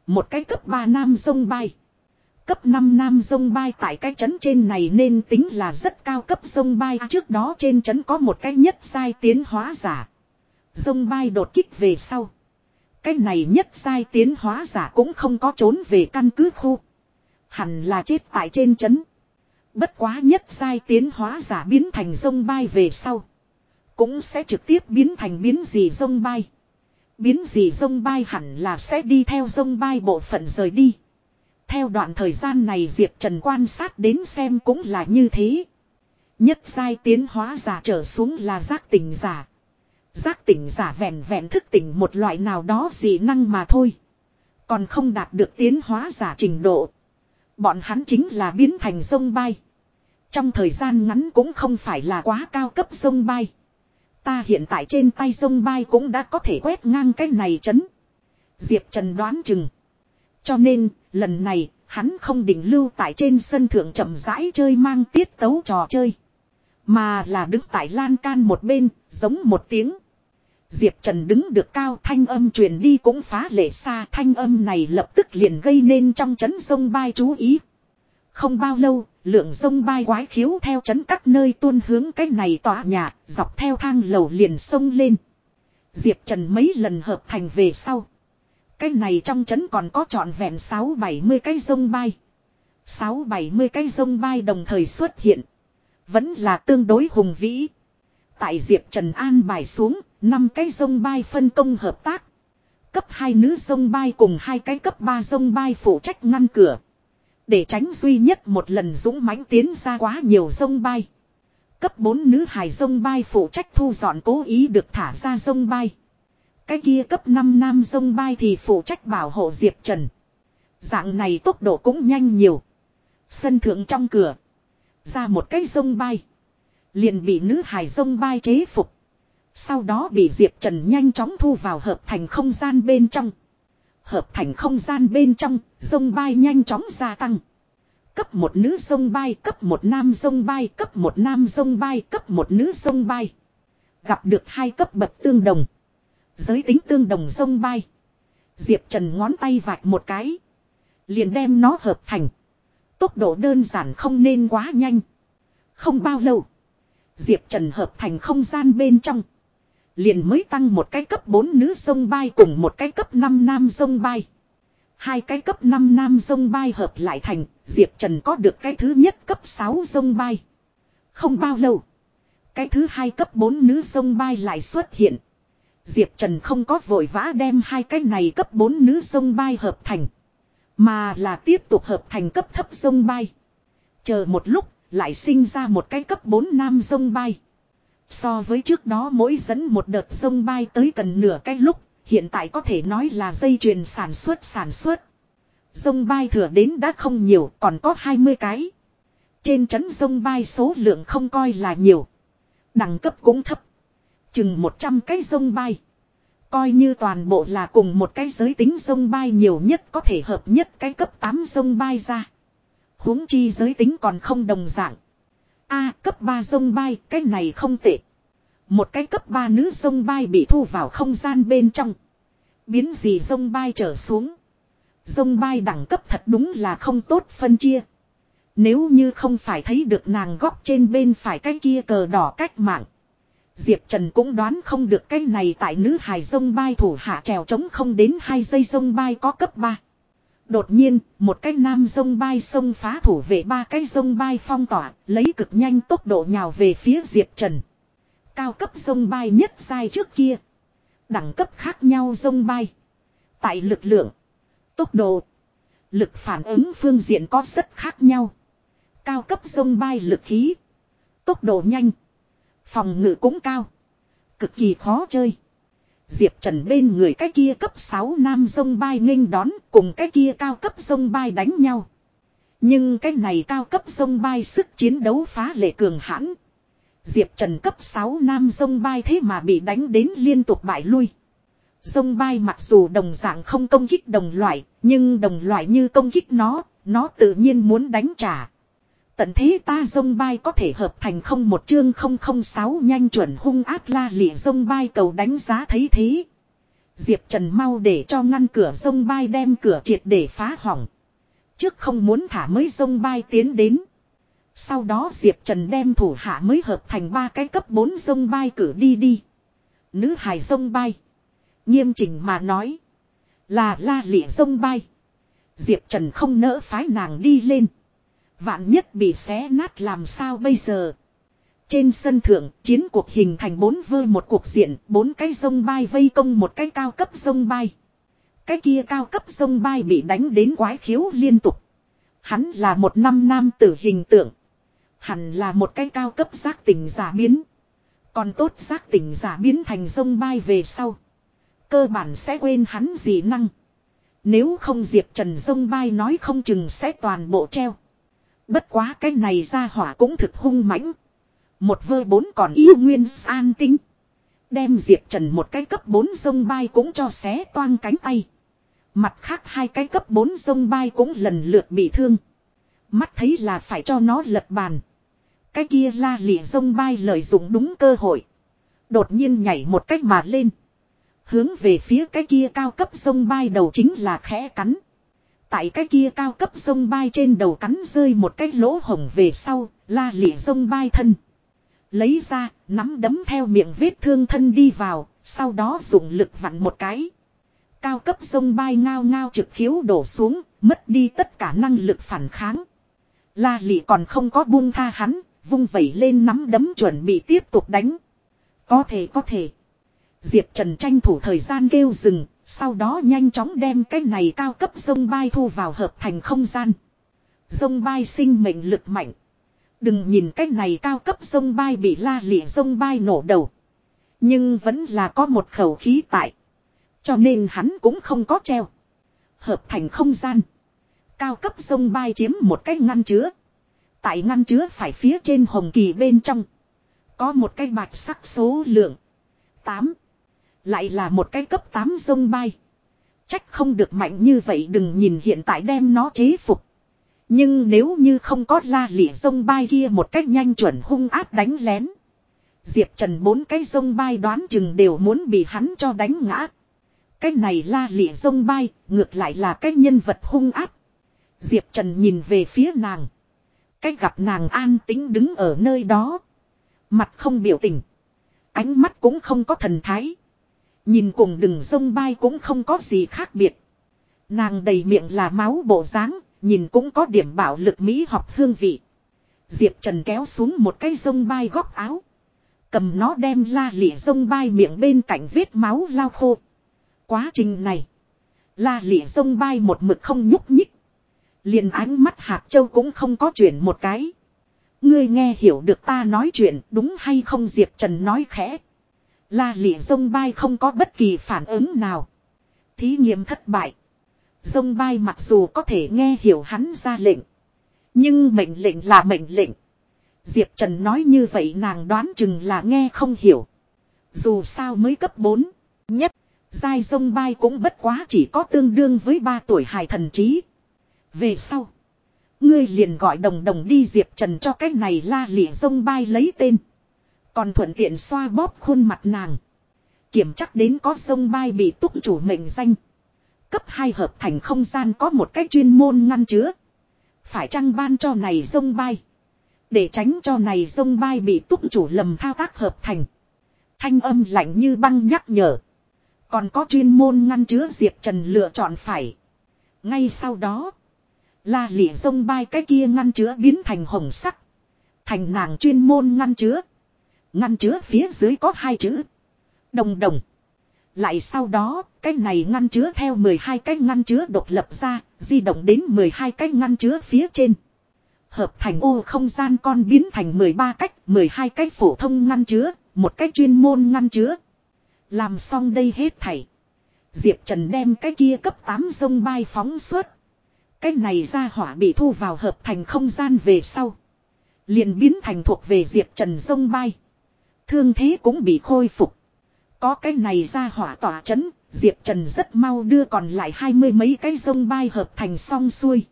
S1: Một cái cấp 3 nam sông bay. Cấp 5 nam sông bay tại cái trấn trên này nên tính là rất cao cấp sông bay. Trước đó trên trấn có một cái nhất sai tiến hóa giả dông bay đột kích về sau. Cái này nhất sai tiến hóa giả cũng không có trốn về căn cứ khu. Hẳn là chết tại trên chấn. Bất quá nhất sai tiến hóa giả biến thành dông bay về sau. Cũng sẽ trực tiếp biến thành biến gì dông bay. Biến gì dông bay hẳn là sẽ đi theo dông bay bộ phận rời đi. Theo đoạn thời gian này Diệp Trần quan sát đến xem cũng là như thế. Nhất sai tiến hóa giả trở xuống là giác tỉnh giả. Giác tỉnh giả vẹn vẹn thức tỉnh một loại nào đó dị năng mà thôi. Còn không đạt được tiến hóa giả trình độ. Bọn hắn chính là biến thành sông bay. Trong thời gian ngắn cũng không phải là quá cao cấp sông bay. Ta hiện tại trên tay sông bay cũng đã có thể quét ngang cái này chấn. Diệp Trần đoán chừng. Cho nên, lần này, hắn không định lưu tại trên sân thượng chậm rãi chơi mang tiết tấu trò chơi. Mà là đứng tại lan can một bên, giống một tiếng. Diệp Trần đứng được cao thanh âm truyền đi cũng phá lệ xa thanh âm này lập tức liền gây nên trong chấn sông bay chú ý. Không bao lâu, lượng sông bay quái khiếu theo chấn các nơi tuôn hướng cái này tỏa nhà, dọc theo thang lầu liền sông lên. Diệp Trần mấy lần hợp thành về sau. Cái này trong chấn còn có trọn vẹn 6-70 cái sông bay. 6-70 cái sông bay đồng thời xuất hiện. Vẫn là tương đối hùng vĩ. Tại Diệp Trần An bài xuống, năm cái sông bay phân công hợp tác. Cấp 2 nữ sông bay cùng hai cái cấp 3 sông bay phụ trách ngăn cửa. Để tránh duy nhất một lần dũng mãnh tiến ra quá nhiều sông bay. Cấp 4 nữ hài sông bay phụ trách thu dọn cố ý được thả ra sông bay. Cái kia cấp 5 nam sông bay thì phụ trách bảo hộ Diệp Trần. Dạng này tốc độ cũng nhanh nhiều. Sân thượng trong cửa. Ra một cái sông bay. Liền bị nữ hài sông bay chế phục. Sau đó bị Diệp Trần nhanh chóng thu vào hợp thành không gian bên trong. Hợp thành không gian bên trong, sông bay nhanh chóng gia tăng. Cấp một nữ sông bay, cấp một nam sông bay, cấp một nam sông bay, cấp một nữ sông bay. Gặp được hai cấp bậc tương đồng. Giới tính tương đồng sông bay. Diệp Trần ngón tay vạch một cái. Liền đem nó hợp thành. Tốc độ đơn giản không nên quá nhanh. Không bao lâu. Diệp Trần hợp thành không gian bên trong. Liền mới tăng một cái cấp 4 nữ sông bay cùng một cái cấp 5 nam sông bay. Hai cái cấp 5 nam sông bay hợp lại thành, Diệp Trần có được cái thứ nhất cấp 6 sông bay. Không bao lâu, cái thứ hai cấp 4 nữ sông bay lại xuất hiện. Diệp Trần không có vội vã đem hai cái này cấp 4 nữ sông bay hợp thành. Mà là tiếp tục hợp thành cấp thấp sông bay. Chờ một lúc, lại sinh ra một cái cấp 4 nam sông bay. So với trước đó mỗi dẫn một đợt sông bay tới cần nửa cái lúc, hiện tại có thể nói là dây chuyền sản xuất sản xuất. Sông bay thừa đến đã không nhiều, còn có 20 cái. Trên trấn sông bay số lượng không coi là nhiều. Đẳng cấp cũng thấp. Chừng 100 cái sông bay. Coi như toàn bộ là cùng một cái giới tính sông bay nhiều nhất có thể hợp nhất cái cấp 8 sông bay ra huống chi giới tính còn không đồng dạng. A cấp 3 sông bay, cái này không tệ. Một cái cấp 3 nữ sông bay bị thu vào không gian bên trong. Biến gì sông bay trở xuống. Sông bay đẳng cấp thật đúng là không tốt phân chia. Nếu như không phải thấy được nàng góc trên bên phải cái kia cờ đỏ cách mạng. Diệp Trần cũng đoán không được cái này tại nữ hài sông bay thủ hạ trèo trống không đến hai giây sông bay có cấp 3. Đột nhiên, một cái nam sông bay sông phá thủ về ba cái sông bay phong tỏa, lấy cực nhanh tốc độ nhào về phía Diệp Trần. Cao cấp sông bay nhất sai trước kia. Đẳng cấp khác nhau sông bay. Tại lực lượng, tốc độ, lực phản ứng phương diện có rất khác nhau. Cao cấp sông bay lực khí, tốc độ nhanh, phòng ngự cũng cao. Cực kỳ khó chơi. Diệp Trần bên người cái kia cấp 6 nam sông bay nghênh đón cùng cái kia cao cấp sông bay đánh nhau. Nhưng cái này cao cấp sông bay sức chiến đấu phá lệ cường hãn. Diệp Trần cấp 6 nam sông bay thế mà bị đánh đến liên tục bại lui. Sông bay mặc dù đồng dạng không công kích đồng loại, nhưng đồng loại như công kích nó, nó tự nhiên muốn đánh trả. Tận thế ta dông bay có thể hợp thành không một chương 006 nhanh chuẩn hung ác la lịa dông bay cầu đánh giá thấy thế. Diệp Trần mau để cho ngăn cửa dông bay đem cửa triệt để phá hỏng. Trước không muốn thả mấy dông bay tiến đến. Sau đó Diệp Trần đem thủ hạ mới hợp thành ba cái cấp 4 dông bay cử đi đi. Nữ hài dông bay. Nghiêm chỉnh mà nói. Là la lịa dông bay. Diệp Trần không nỡ phái nàng đi lên. Vạn nhất bị xé nát làm sao bây giờ. Trên sân thượng, chiến cuộc hình thành bốn vơ một cuộc diện, bốn cái sông bay vây công một cái cao cấp sông bay. Cái kia cao cấp sông bay bị đánh đến quái khiếu liên tục. Hắn là một năm nam tử hình tượng. Hẳn là một cái cao cấp giác tỉnh giả biến. Còn tốt giác tỉnh giả biến thành sông bay về sau. Cơ bản sẽ quên hắn gì năng. Nếu không Diệp Trần sông bay nói không chừng sẽ toàn bộ treo. Bất quá cái này ra hỏa cũng thực hung mãnh. Một vơ bốn còn yêu nguyên an tinh. Đem Diệp Trần một cái cấp 4 sông bay cũng cho xé toang cánh tay. Mặt khác hai cái cấp 4 sông bay cũng lần lượt bị thương. Mắt thấy là phải cho nó lật bàn. Cái kia la lịa sông bay lợi dụng đúng cơ hội. Đột nhiên nhảy một cách mà lên. Hướng về phía cái kia cao cấp sông bay đầu chính là khẽ cắn. Tại cái kia cao cấp sông bay trên đầu cắn rơi một cái lỗ hồng về sau, la lịa sông bay thân. Lấy ra, nắm đấm theo miệng vết thương thân đi vào, sau đó dùng lực vặn một cái. Cao cấp sông bay ngao ngao trực khiếu đổ xuống, mất đi tất cả năng lực phản kháng. La lị còn không có buông tha hắn, vung vẩy lên nắm đấm chuẩn bị tiếp tục đánh. Có thể có thể. Diệp Trần tranh thủ thời gian kêu dừng, sau đó nhanh chóng đem cái này cao cấp sông bay thu vào hợp thành không gian. Sông bay sinh mệnh lực mạnh. Đừng nhìn cái này cao cấp sông bay bị la lịa sông bay nổ đầu. Nhưng vẫn là có một khẩu khí tại. Cho nên hắn cũng không có treo. Hợp thành không gian. Cao cấp sông bay chiếm một cái ngăn chứa. Tại ngăn chứa phải phía trên hồng kỳ bên trong. Có một cái bạch sắc số lượng. 8. Lại là một cái cấp 8 sông bay. Trách không được mạnh như vậy đừng nhìn hiện tại đem nó chế phục. Nhưng nếu như không có la lị sông bay kia một cách nhanh chuẩn hung áp đánh lén. Diệp Trần bốn cái sông bay đoán chừng đều muốn bị hắn cho đánh ngã. Cái này la lị sông bay, ngược lại là cái nhân vật hung áp. Diệp Trần nhìn về phía nàng. Cách gặp nàng an tính đứng ở nơi đó. Mặt không biểu tình. Ánh mắt cũng không có thần thái. Nhìn cùng đừng sông bay cũng không có gì khác biệt. Nàng đầy miệng là máu bộ dáng, nhìn cũng có điểm bảo lực mỹ học hương vị. Diệp Trần kéo xuống một cái sông bay góc áo. Cầm nó đem la lịa sông bay miệng bên cạnh vết máu lao khô. Quá trình này. La lịa sông bay một mực không nhúc nhích. liền ánh mắt hạt châu cũng không có chuyển một cái. Ngươi nghe hiểu được ta nói chuyện đúng hay không Diệp Trần nói khẽ. La lịa dông bay không có bất kỳ phản ứng nào. Thí nghiệm thất bại. Dông bay mặc dù có thể nghe hiểu hắn ra lệnh. Nhưng mệnh lệnh là mệnh lệnh. Diệp Trần nói như vậy nàng đoán chừng là nghe không hiểu. Dù sao mới cấp 4. Nhất, giai dông bay cũng bất quá chỉ có tương đương với 3 tuổi hài thần trí. Về sau. Ngươi liền gọi đồng đồng đi Diệp Trần cho cái này la lịa dông bay lấy tên. Còn thuận tiện xoa bóp khuôn mặt nàng. Kiểm chắc đến có sông bay bị túc chủ mệnh danh. Cấp 2 hợp thành không gian có một cách chuyên môn ngăn chứa. Phải chăng ban cho này sông bay. Để tránh cho này sông bay bị túc chủ lầm thao tác hợp thành. Thanh âm lạnh như băng nhắc nhở. Còn có chuyên môn ngăn chứa Diệp Trần lựa chọn phải. Ngay sau đó. La lịa sông bay cái kia ngăn chứa biến thành hồng sắc. Thành nàng chuyên môn ngăn chứa. Ngăn chứa phía dưới có hai chữ. Đồng đồng. Lại sau đó, cái này ngăn chứa theo 12 cái ngăn chứa độc lập ra, di động đến 12 cái ngăn chứa phía trên. Hợp thành ô không gian con biến thành 13 cách, 12 cái phổ thông ngăn chứa, một cái chuyên môn ngăn chứa. Làm xong đây hết thảy. Diệp Trần đem cái kia cấp 8 sông bay phóng suốt. Cái này ra hỏa bị thu vào hợp thành không gian về sau. Liền biến thành thuộc về Diệp Trần sông bay. Thương thế cũng bị khôi phục. Có cái này ra hỏa tỏa chấn, Diệp Trần rất mau đưa còn lại hai mươi mấy cái sông bay hợp thành xong xuôi.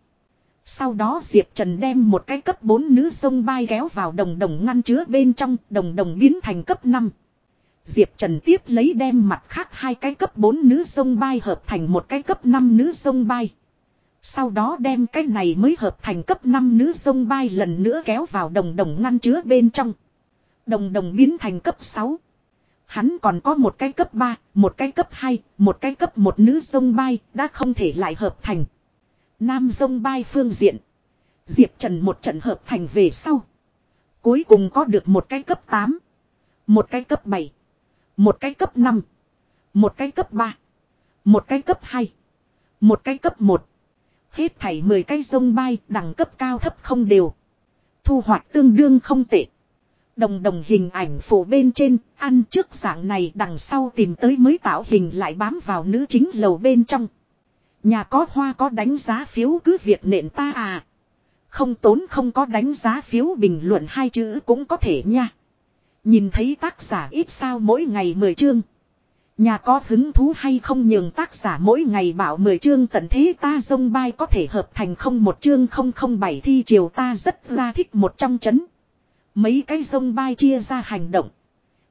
S1: Sau đó Diệp Trần đem một cái cấp 4 nữ sông bay kéo vào đồng đồng ngăn chứa bên trong, đồng đồng biến thành cấp 5. Diệp Trần tiếp lấy đem mặt khác hai cái cấp 4 nữ sông bay hợp thành một cái cấp 5 nữ sông bay. Sau đó đem cái này mới hợp thành cấp 5 nữ sông bay lần nữa kéo vào đồng đồng ngăn chứa bên trong. Đồng đồng biến thành cấp 6. Hắn còn có một cái cấp 3, một cái cấp 2, một cái cấp 1 nữ sông bay đã không thể lại hợp thành. Nam sông bay phương diện. Diệp Trần một trận hợp thành về sau. Cuối cùng có được một cái cấp 8. Một cái cấp 7. Một cái cấp 5. Một cái cấp 3. Một cái cấp 2. Một cái cấp 1. Hết thảy 10 cái sông bay đẳng cấp cao thấp không đều. Thu hoạch tương đương không tệ. Đồng đồng hình ảnh phủ bên trên, ăn trước dạng này đằng sau tìm tới mới tạo hình lại bám vào nữ chính lầu bên trong. Nhà có hoa có đánh giá phiếu cứ việc nện ta à. Không tốn không có đánh giá phiếu bình luận hai chữ cũng có thể nha. Nhìn thấy tác giả ít sao mỗi ngày 10 chương. Nhà có hứng thú hay không nhường tác giả mỗi ngày bảo 10 chương tận thế ta dông bay có thể hợp thành không một chương 007 thi chiều ta rất là thích một trong chấn. Mấy cái sông bay chia ra hành động.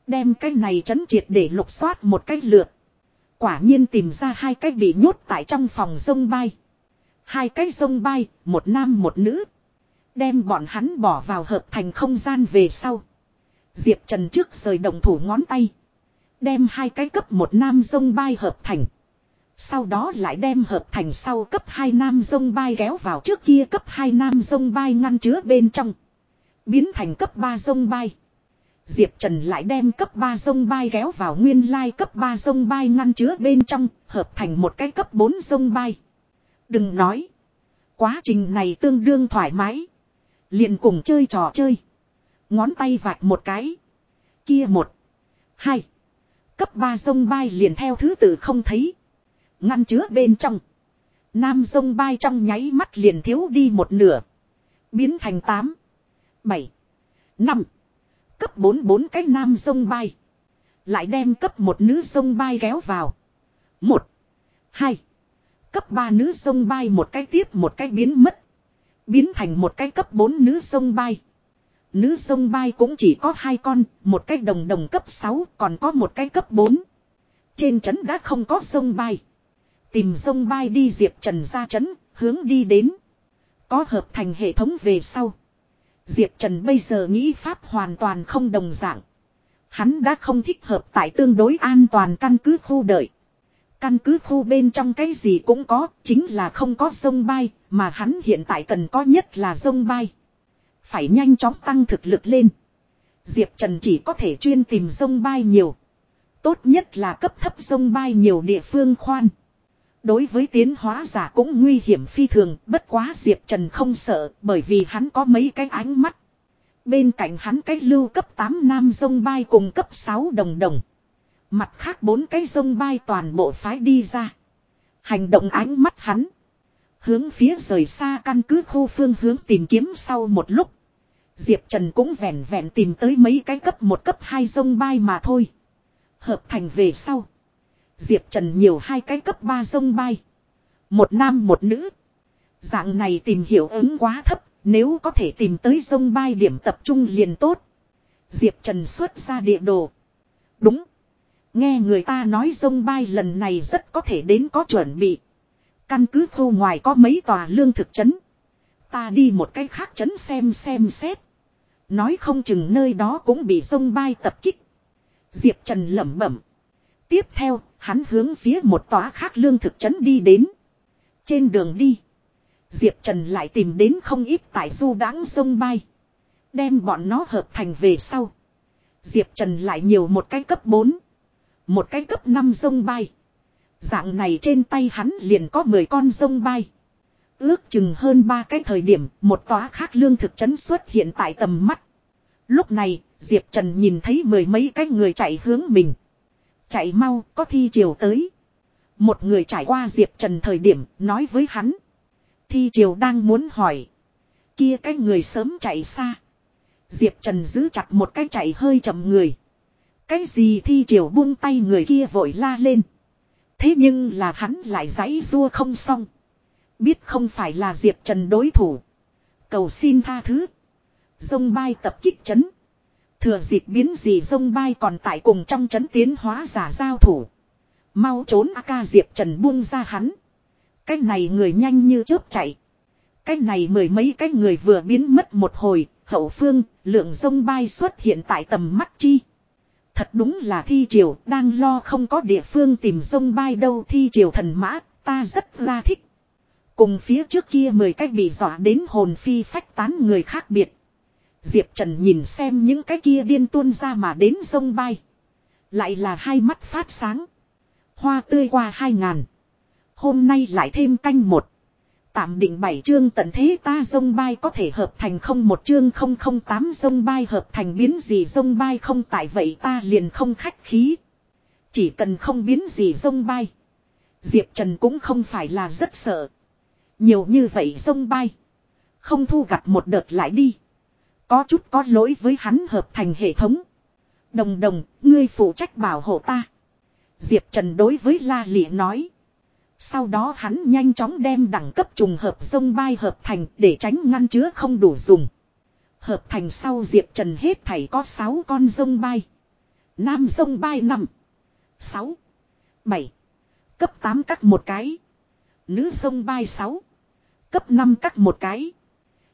S1: Đem cái này chấn triệt để lục soát một cách lượt. Quả nhiên tìm ra hai cái bị nhốt tại trong phòng sông bay. Hai cái sông bay, một nam một nữ. Đem bọn hắn bỏ vào hợp thành không gian về sau. Diệp Trần trước rời động thủ ngón tay. Đem hai cái cấp một nam sông bay hợp thành. Sau đó lại đem hợp thành sau cấp 2 nam sông bay kéo vào trước kia cấp 2 nam sông bay ngăn chứa bên trong. Biến thành cấp 3 sông bay. Diệp Trần lại đem cấp 3 sông bay kéo vào nguyên lai cấp 3 sông bay ngăn chứa bên trong, hợp thành một cái cấp 4 sông bay. Đừng nói. Quá trình này tương đương thoải mái. liền cùng chơi trò chơi. Ngón tay vạch một cái. Kia một. Hai. Cấp 3 sông bay liền theo thứ tự không thấy. Ngăn chứa bên trong. Nam sông bay trong nháy mắt liền thiếu đi một nửa. Biến thành 8. 7. 5. Cấp 4 bốn cái nam sông bay. Lại đem cấp một nữ sông bay kéo vào. 1. 2. Cấp 3 nữ sông bay một cái tiếp một cái biến mất. Biến thành một cái cấp 4 nữ sông bay. Nữ sông bay cũng chỉ có hai con, một cái đồng đồng cấp 6 còn có một cái cấp 4. Trên trấn đã không có sông bay. Tìm sông bay đi Diệp Trần ra trấn, hướng đi đến. Có hợp thành hệ thống về sau. Diệp Trần bây giờ nghĩ pháp hoàn toàn không đồng dạng. Hắn đã không thích hợp tại tương đối an toàn căn cứ khu đợi. Căn cứ khu bên trong cái gì cũng có, chính là không có sông bay, mà hắn hiện tại cần có nhất là sông bay. Phải nhanh chóng tăng thực lực lên. Diệp Trần chỉ có thể chuyên tìm sông bay nhiều. Tốt nhất là cấp thấp sông bay nhiều địa phương khoan. Đối với tiến hóa giả cũng nguy hiểm phi thường, bất quá Diệp Trần không sợ, bởi vì hắn có mấy cái ánh mắt. Bên cạnh hắn cái lưu cấp 8 nam sông bay cùng cấp 6 đồng đồng. Mặt khác bốn cái sông bay toàn bộ phái đi ra. Hành động ánh mắt hắn. Hướng phía rời xa căn cứ khu phương hướng tìm kiếm sau một lúc. Diệp Trần cũng vẹn vẹn tìm tới mấy cái cấp một cấp hai sông bay mà thôi. Hợp thành về sau. Diệp Trần nhiều hai cái cấp 3 sông bay. Một nam một nữ. Dạng này tìm hiểu ứng quá thấp, nếu có thể tìm tới sông bay điểm tập trung liền tốt. Diệp Trần xuất ra địa đồ. Đúng. Nghe người ta nói sông bay lần này rất có thể đến có chuẩn bị. Căn cứ khu ngoài có mấy tòa lương thực trấn. Ta đi một cái khác trấn xem xem xét. Nói không chừng nơi đó cũng bị sông bay tập kích. Diệp Trần lẩm bẩm. Tiếp theo, hắn hướng phía một tòa khác lương thực trấn đi đến. Trên đường đi, Diệp Trần lại tìm đến không ít tại du đáng sông bay. Đem bọn nó hợp thành về sau. Diệp Trần lại nhiều một cái cấp 4. Một cái cấp 5 sông bay. Dạng này trên tay hắn liền có 10 con sông bay. Ước chừng hơn ba cái thời điểm, một tòa khác lương thực trấn xuất hiện tại tầm mắt. Lúc này, Diệp Trần nhìn thấy mười mấy cái người chạy hướng mình. Chạy mau, có thi triều tới. Một người trải qua Diệp Trần thời điểm, nói với hắn. Thi triều đang muốn hỏi. Kia cái người sớm chạy xa. Diệp Trần giữ chặt một cái chạy hơi chậm người. Cái gì thi triều buông tay người kia vội la lên. Thế nhưng là hắn lại giãy rua không xong. Biết không phải là Diệp Trần đối thủ. Cầu xin tha thứ. Dông bay tập kích chấn. Thừa dịp biến gì sông bay còn tại cùng trong chấn tiến hóa giả giao thủ. Mau trốn A ca Diệp Trần buông ra hắn. Cái này người nhanh như chớp chạy. Cái này mười mấy cái người vừa biến mất một hồi, hậu phương, lượng sông bay xuất hiện tại tầm mắt chi. Thật đúng là thi triều, đang lo không có địa phương tìm sông bay đâu thi triều thần mã, ta rất là thích. Cùng phía trước kia mười cách bị dọa đến hồn phi phách tán người khác biệt. Diệp Trần nhìn xem những cái kia điên tuôn ra mà đến sông bay. Lại là hai mắt phát sáng. Hoa tươi qua hai ngàn. Hôm nay lại thêm canh một. Tạm định bảy chương tận thế ta sông bay có thể hợp thành không một chương không không tám sông bay hợp thành biến gì sông bay không tại vậy ta liền không khách khí. Chỉ cần không biến gì sông bay. Diệp Trần cũng không phải là rất sợ. Nhiều như vậy sông bay. Không thu gặt một đợt lại đi. Có chút có lỗi với hắn hợp thành hệ thống. Đồng đồng, ngươi phụ trách bảo hộ ta. Diệp Trần đối với La Lị nói. Sau đó hắn nhanh chóng đem đẳng cấp trùng hợp sông bay hợp thành để tránh ngăn chứa không đủ dùng. Hợp thành sau Diệp Trần hết thảy có 6 con sông bay. Nam sông bay 5, 6, 7, cấp 8 cắt một cái. Nữ sông bay 6, cấp 5 cắt một cái.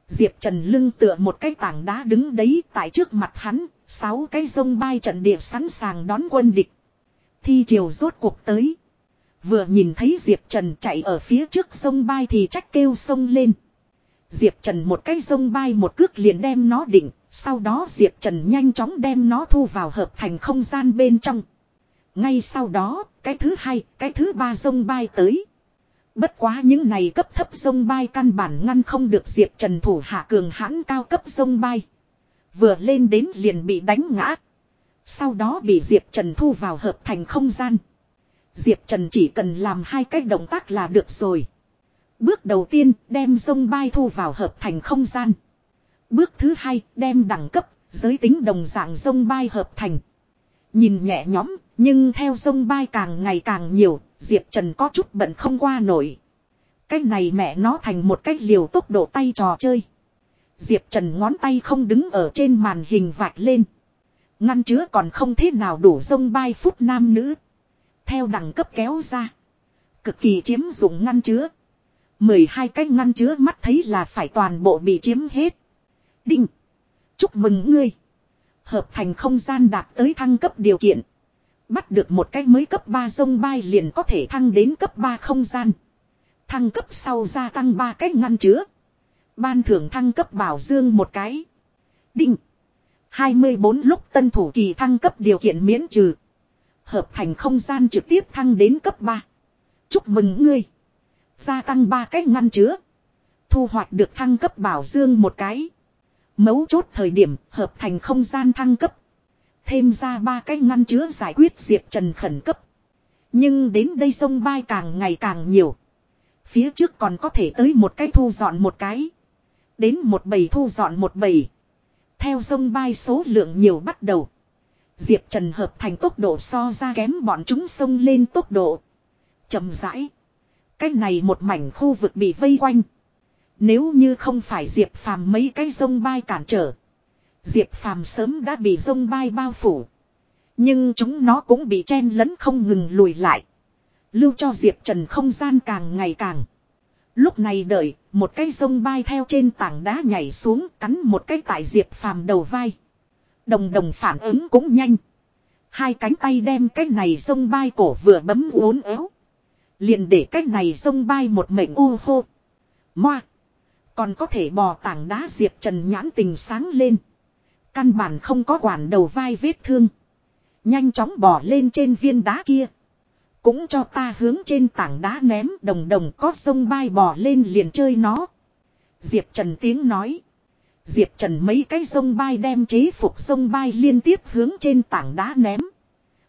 S1: Diệp Trần lưng tựa một cái tảng đá đứng đấy tại trước mặt hắn, sáu cái sông bay trận địa sẵn sàng đón quân địch. Thi triều rốt cuộc tới. Vừa nhìn thấy Diệp Trần chạy ở phía trước sông bay thì trách kêu sông lên. Diệp Trần một cái sông bay một cước liền đem nó định, sau đó Diệp Trần nhanh chóng đem nó thu vào hợp thành không gian bên trong. Ngay sau đó, cái thứ hai, cái thứ ba sông bay tới. Bất quá những này cấp thấp sông bay căn bản ngăn không được Diệp Trần thủ hạ cường hãn cao cấp sông bay. Vừa lên đến liền bị đánh ngã. Sau đó bị Diệp Trần thu vào hợp thành không gian. Diệp Trần chỉ cần làm hai cái động tác là được rồi. Bước đầu tiên đem sông bay thu vào hợp thành không gian. Bước thứ hai đem đẳng cấp, giới tính đồng dạng sông bay hợp thành. Nhìn nhẹ nhõm, nhưng theo sông bay càng ngày càng nhiều, Diệp Trần có chút bận không qua nổi. Cái này mẹ nó thành một cách liều tốc độ tay trò chơi. Diệp Trần ngón tay không đứng ở trên màn hình vạch lên. Ngăn chứa còn không thế nào đủ sông bay phút nam nữ. Theo đẳng cấp kéo ra. Cực kỳ chiếm dụng ngăn chứa. 12 cái ngăn chứa mắt thấy là phải toàn bộ bị chiếm hết. Đinh. Chúc mừng ngươi. Hợp thành không gian đạt tới thăng cấp điều kiện. Bắt được một cái mới cấp 3 sông bay liền có thể thăng đến cấp 3 không gian. Thăng cấp sau gia tăng 3 cái ngăn chứa. Ban thưởng thăng cấp bảo dương một cái. Đinh. 24 lúc tân thủ kỳ thăng cấp điều kiện miễn trừ. Hợp thành không gian trực tiếp thăng đến cấp 3. Chúc mừng ngươi. Gia tăng 3 cái ngăn chứa. Thu hoạch được thăng cấp bảo dương một cái. Mấu chốt thời điểm, hợp thành không gian thăng cấp. Thêm ra ba cái ngăn chứa giải quyết Diệp Trần khẩn cấp. Nhưng đến đây sông bay càng ngày càng nhiều. Phía trước còn có thể tới một cái thu dọn một cái. Đến một bầy thu dọn một bầy. Theo sông bay số lượng nhiều bắt đầu. Diệp Trần hợp thành tốc độ so ra kém bọn chúng sông lên tốc độ. chậm rãi. Cái này một mảnh khu vực bị vây quanh. Nếu như không phải Diệp Phàm mấy cái sông bay cản trở. Diệp Phàm sớm đã bị rông bay bao phủ. Nhưng chúng nó cũng bị chen lấn không ngừng lùi lại. Lưu cho Diệp Trần không gian càng ngày càng. Lúc này đợi, một cái rông bay theo trên tảng đá nhảy xuống cắn một cái tại Diệp Phàm đầu vai. Đồng đồng phản ứng cũng nhanh. Hai cánh tay đem cái này rông bay cổ vừa bấm uốn éo. Liền để cái này rông bay một mệnh u hô. Moa. Còn có thể bò tảng đá Diệp Trần nhãn tình sáng lên. Căn bản không có quản đầu vai vết thương. Nhanh chóng bò lên trên viên đá kia. Cũng cho ta hướng trên tảng đá ném đồng đồng có sông bay bò lên liền chơi nó. Diệp Trần tiếng nói. Diệp Trần mấy cái sông bay đem chế phục sông bay liên tiếp hướng trên tảng đá ném.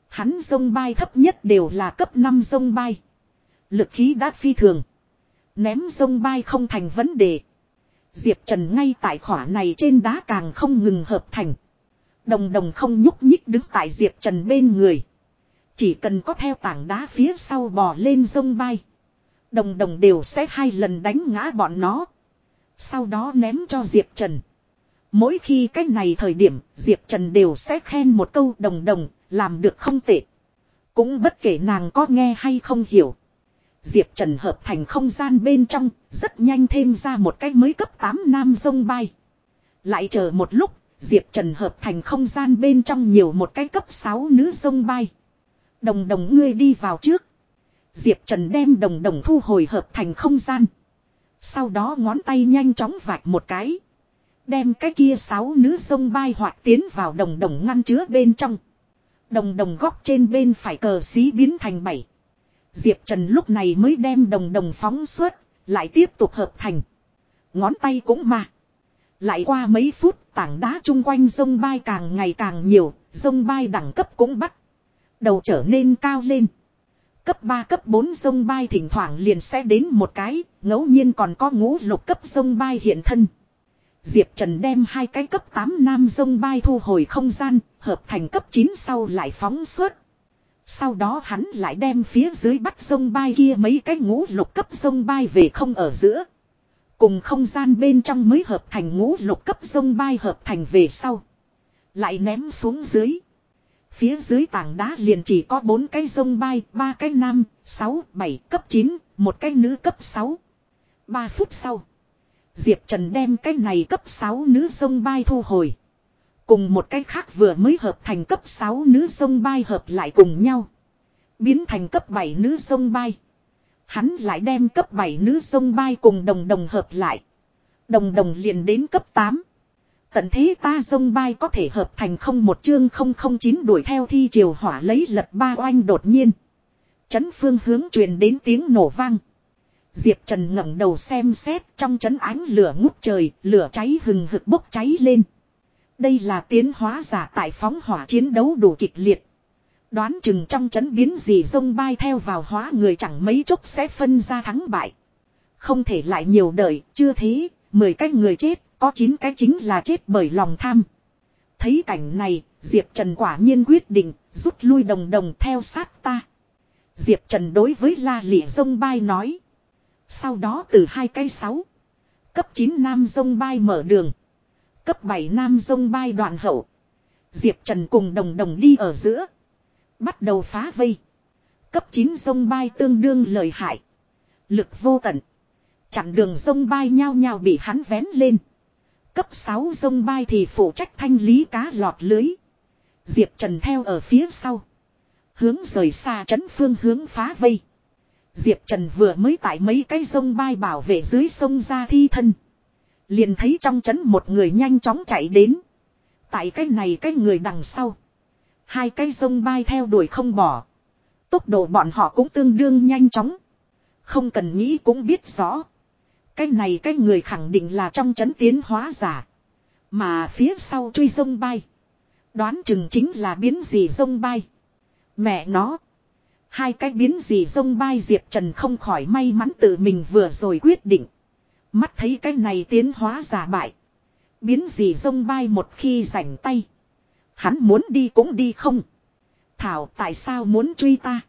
S1: Hắn sông bay thấp nhất đều là cấp 5 sông bay. Lực khí đã phi thường. Ném sông bay không thành vấn đề. Diệp Trần ngay tại khỏa này trên đá càng không ngừng hợp thành. Đồng đồng không nhúc nhích đứng tại Diệp Trần bên người. Chỉ cần có theo tảng đá phía sau bò lên sông bay. Đồng đồng đều sẽ hai lần đánh ngã bọn nó. Sau đó ném cho Diệp Trần. Mỗi khi cách này thời điểm Diệp Trần đều sẽ khen một câu đồng đồng, làm được không tệ. Cũng bất kể nàng có nghe hay không hiểu. Diệp Trần hợp thành không gian bên trong, rất nhanh thêm ra một cái mới cấp 8 nam sông bay. Lại chờ một lúc, Diệp Trần hợp thành không gian bên trong nhiều một cái cấp 6 nữ sông bay. Đồng đồng ngươi đi vào trước. Diệp Trần đem đồng đồng thu hồi hợp thành không gian. Sau đó ngón tay nhanh chóng vạch một cái. Đem cái kia sáu nữ sông bay hoạt tiến vào đồng đồng ngăn chứa bên trong. Đồng đồng góc trên bên phải cờ xí biến thành bảy. Diệp Trần lúc này mới đem đồng đồng phóng suốt, lại tiếp tục hợp thành. Ngón tay cũng mà. Lại qua mấy phút tảng đá chung quanh sông bay càng ngày càng nhiều, sông bay đẳng cấp cũng bắt. Đầu trở nên cao lên. Cấp 3 cấp 4 sông bay thỉnh thoảng liền sẽ đến một cái, ngẫu nhiên còn có ngũ lục cấp sông bay hiện thân. Diệp Trần đem hai cái cấp 8 nam sông bay thu hồi không gian, hợp thành cấp 9 sau lại phóng suốt. Sau đó hắn lại đem phía dưới bắt sông bay kia mấy cái ngũ lục cấp sông bay về không ở giữa. Cùng không gian bên trong mới hợp thành ngũ lục cấp sông bay hợp thành về sau. Lại ném xuống dưới. Phía dưới tảng đá liền chỉ có bốn cái sông bay, ba cái nam, sáu, bảy cấp 9, một cái nữ cấp 6. ba phút sau. Diệp Trần đem cái này cấp 6 nữ sông bay thu hồi. Cùng một cái khác vừa mới hợp thành cấp 6 nữ sông bay hợp lại cùng nhau. Biến thành cấp 7 nữ sông bay. Hắn lại đem cấp 7 nữ sông bay cùng đồng đồng hợp lại. Đồng đồng liền đến cấp 8. Tận thế ta sông bay có thể hợp thành không một chương 009 đuổi theo thi triều hỏa lấy lật ba oanh đột nhiên. Chấn phương hướng truyền đến tiếng nổ vang. Diệp Trần ngẩng đầu xem xét trong chấn ánh lửa ngút trời, lửa cháy hừng hực bốc cháy lên. Đây là tiến hóa giả tại phóng hỏa chiến đấu đủ kịch liệt. Đoán chừng trong chấn biến gì sông bay theo vào hóa người chẳng mấy chốc sẽ phân ra thắng bại. Không thể lại nhiều đợi, chưa thế, 10 cái người chết, có 9 cái chính là chết bởi lòng tham. Thấy cảnh này, Diệp Trần quả nhiên quyết định, rút lui đồng đồng theo sát ta. Diệp Trần đối với La Lị Dông Bai nói. Sau đó từ hai cây sáu Cấp 9 Nam Dông Bai mở đường. Cấp 7 Nam Dông Bai đoạn hậu. Diệp Trần cùng đồng đồng đi ở giữa. Bắt đầu phá vây. Cấp 9 Dông Bai tương đương lợi hại. Lực vô tận. Chặn đường Dông Bai nhao nhao bị hắn vén lên. Cấp 6 Dông Bai thì phụ trách thanh lý cá lọt lưới. Diệp Trần theo ở phía sau. Hướng rời xa chấn phương hướng phá vây. Diệp Trần vừa mới tại mấy cái sông bay bảo vệ dưới sông ra thi thân. Liền thấy trong chấn một người nhanh chóng chạy đến. Tại cái này cái người đằng sau. Hai cái sông bay theo đuổi không bỏ. Tốc độ bọn họ cũng tương đương nhanh chóng. Không cần nghĩ cũng biết rõ. Cái này cái người khẳng định là trong chấn tiến hóa giả. Mà phía sau truy sông bay. Đoán chừng chính là biến gì sông bay. Mẹ nó. Hai cái biến gì sông bay Diệp Trần không khỏi may mắn tự mình vừa rồi quyết định. Mắt thấy cái này tiến hóa giả bại. Biến gì sông bay một khi rảnh tay. Hắn muốn đi cũng đi không. Thảo tại sao muốn truy ta?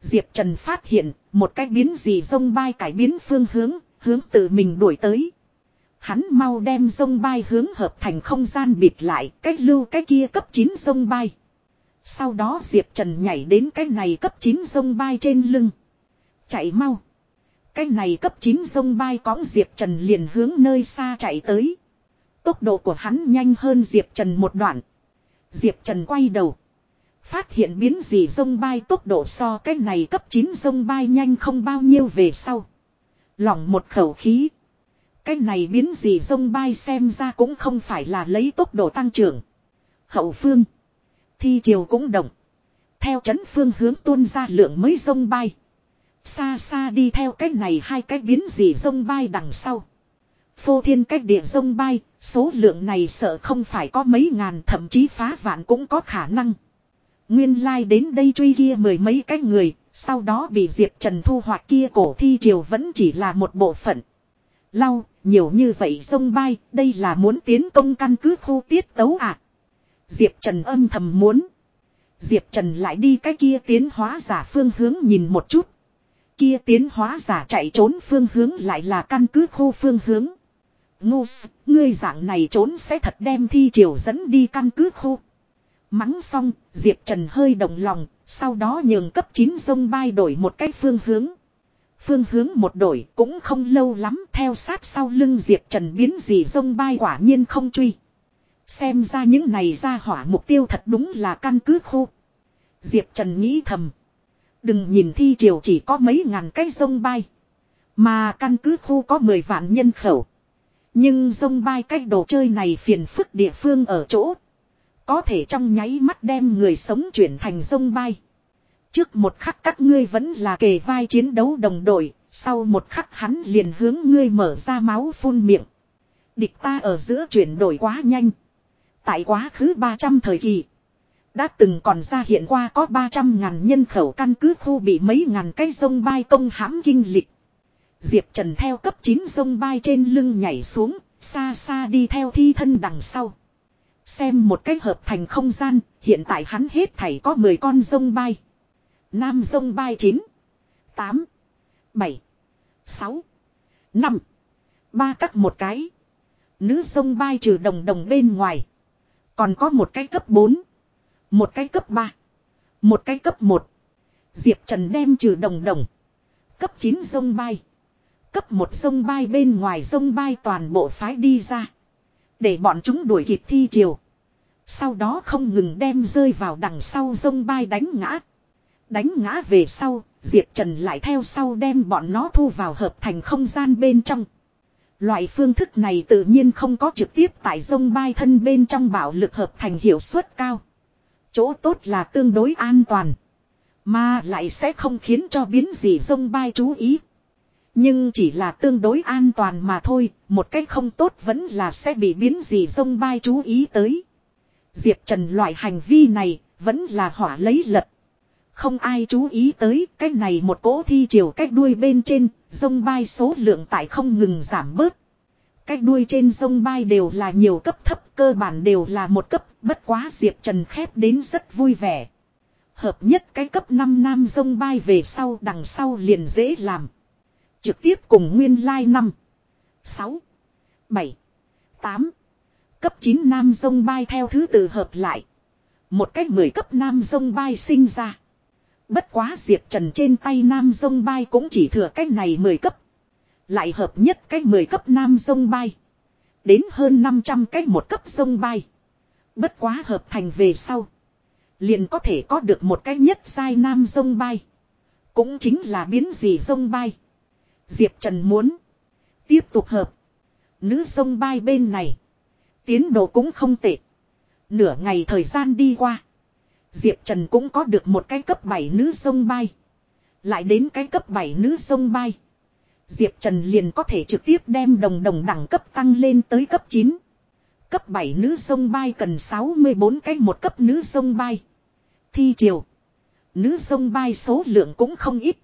S1: Diệp Trần phát hiện một cái biến gì sông bay cải biến phương hướng, hướng tự mình đuổi tới. Hắn mau đem sông bay hướng hợp thành không gian bịt lại, cách lưu cái kia cấp 9 sông bay. Sau đó Diệp Trần nhảy đến cái này cấp 9 sông bay trên lưng. Chạy mau. Cái này cấp 9 sông bay cõng Diệp Trần liền hướng nơi xa chạy tới. Tốc độ của hắn nhanh hơn Diệp Trần một đoạn. Diệp Trần quay đầu. Phát hiện biến gì sông bay tốc độ so cái này cấp 9 sông bay nhanh không bao nhiêu về sau. Lỏng một khẩu khí. Cái này biến gì sông bay xem ra cũng không phải là lấy tốc độ tăng trưởng. Hậu phương. Thi chiều cũng động. Theo chấn phương hướng tuôn ra lượng mới sông bay. Xa xa đi theo cách này hai cái biến gì sông bay đằng sau. Phô thiên cách địa sông bay, số lượng này sợ không phải có mấy ngàn thậm chí phá vạn cũng có khả năng. Nguyên lai like đến đây truy kia mười mấy cái người, sau đó bị Diệp Trần thu hoạch kia cổ thi triều vẫn chỉ là một bộ phận. Lau, nhiều như vậy sông bay, đây là muốn tiến công căn cứ khu tiết tấu à. Diệp Trần âm thầm muốn. Diệp Trần lại đi cái kia tiến hóa giả phương hướng nhìn một chút. Kia tiến hóa giả chạy trốn phương hướng lại là căn cứ khu phương hướng. Ngu ngươi dạng này trốn sẽ thật đem thi triều dẫn đi căn cứ khu. Mắng xong, Diệp Trần hơi động lòng, sau đó nhường cấp 9 sông bay đổi một cái phương hướng. Phương hướng một đổi cũng không lâu lắm theo sát sau lưng Diệp Trần biến gì sông bay quả nhiên không truy. Xem ra những này ra hỏa mục tiêu thật đúng là căn cứ khu. Diệp Trần nghĩ thầm. Đừng nhìn thi triều chỉ có mấy ngàn cái sông bay. Mà căn cứ khu có 10 vạn nhân khẩu. Nhưng sông bay cách đồ chơi này phiền phức địa phương ở chỗ. Có thể trong nháy mắt đem người sống chuyển thành sông bay. Trước một khắc các ngươi vẫn là kề vai chiến đấu đồng đội. Sau một khắc hắn liền hướng ngươi mở ra máu phun miệng. Địch ta ở giữa chuyển đổi quá nhanh. Tại quá khứ 300 thời kỳ. Đã từng còn ra hiện qua có 300 ngàn nhân khẩu căn cứ khu bị mấy ngàn cái sông bay công hãm kinh lịch. Diệp Trần theo cấp 9 sông bay trên lưng nhảy xuống, xa xa đi theo thi thân đằng sau. Xem một cách hợp thành không gian, hiện tại hắn hết thảy có 10 con sông bay. Nam sông bay 9, 8, 7, 6, 5, 3 cắt một cái. Nữ sông bay trừ đồng đồng bên ngoài. Còn có một cái cấp 4. Một cái cấp 3. Một cái cấp 1. Diệp Trần đem trừ đồng đồng. Cấp 9 sông bay. Cấp 1 sông bay bên ngoài sông bay toàn bộ phái đi ra. Để bọn chúng đuổi kịp thi chiều. Sau đó không ngừng đem rơi vào đằng sau sông bay đánh ngã. Đánh ngã về sau, Diệp Trần lại theo sau đem bọn nó thu vào hợp thành không gian bên trong. Loại phương thức này tự nhiên không có trực tiếp tại sông bay thân bên trong bạo lực hợp thành hiệu suất cao. Chỗ tốt là tương đối an toàn. Mà lại sẽ không khiến cho biến gì sông bay chú ý. Nhưng chỉ là tương đối an toàn mà thôi, một cách không tốt vẫn là sẽ bị biến gì sông bay chú ý tới. Diệp Trần loại hành vi này, vẫn là hỏa lấy lật. Không ai chú ý tới cái này một cỗ thi chiều cách đuôi bên trên, sông bay số lượng tại không ngừng giảm bớt. Cái đuôi trên sông bay đều là nhiều cấp thấp, cơ bản đều là một cấp, bất quá Diệp Trần khép đến rất vui vẻ. Hợp nhất cái cấp 5 nam sông bay về sau đằng sau liền dễ làm. Trực tiếp cùng nguyên lai like 5, 6, 7, 8. Cấp 9 nam sông bay theo thứ tự hợp lại. Một cách 10 cấp nam sông bay sinh ra. Bất quá Diệp Trần trên tay nam sông bay cũng chỉ thừa cách này 10 cấp. Lại hợp nhất cách 10 cấp nam sông bay. Đến hơn 500 cách một cấp sông bay. Bất quá hợp thành về sau. Liền có thể có được một cách nhất sai nam sông bay. Cũng chính là biến gì sông bay. Diệp Trần muốn. Tiếp tục hợp. Nữ sông bay bên này. Tiến độ cũng không tệ. Nửa ngày thời gian đi qua. Diệp Trần cũng có được một cái cấp 7 nữ sông bay. Lại đến cái cấp 7 nữ sông bay. Diệp Trần liền có thể trực tiếp đem đồng đồng đẳng cấp tăng lên tới cấp 9. Cấp 7 nữ sông bay cần 64 cái một cấp nữ sông bay. Thi triều. Nữ sông bay số lượng cũng không ít.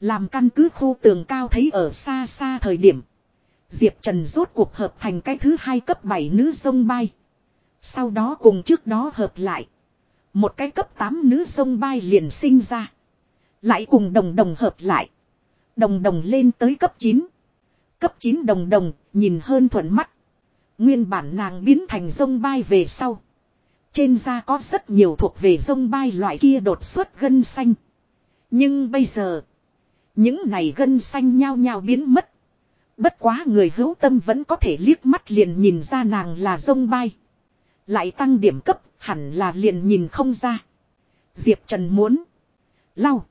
S1: Làm căn cứ khu tường cao thấy ở xa xa thời điểm. Diệp Trần rốt cuộc hợp thành cái thứ hai cấp 7 nữ sông bay. Sau đó cùng trước đó hợp lại. Một cái cấp 8 nữ sông bay liền sinh ra. Lại cùng đồng đồng hợp lại. Đồng đồng lên tới cấp 9. Cấp 9 đồng đồng, nhìn hơn thuận mắt. Nguyên bản nàng biến thành sông bay về sau. Trên da có rất nhiều thuộc về sông bay loại kia đột xuất gân xanh. Nhưng bây giờ, những này gân xanh nhao nhao biến mất. Bất quá người hữu tâm vẫn có thể liếc mắt liền nhìn ra nàng là sông bay. Lại tăng điểm cấp, hẳn là liền nhìn không ra. Diệp Trần muốn. Lau.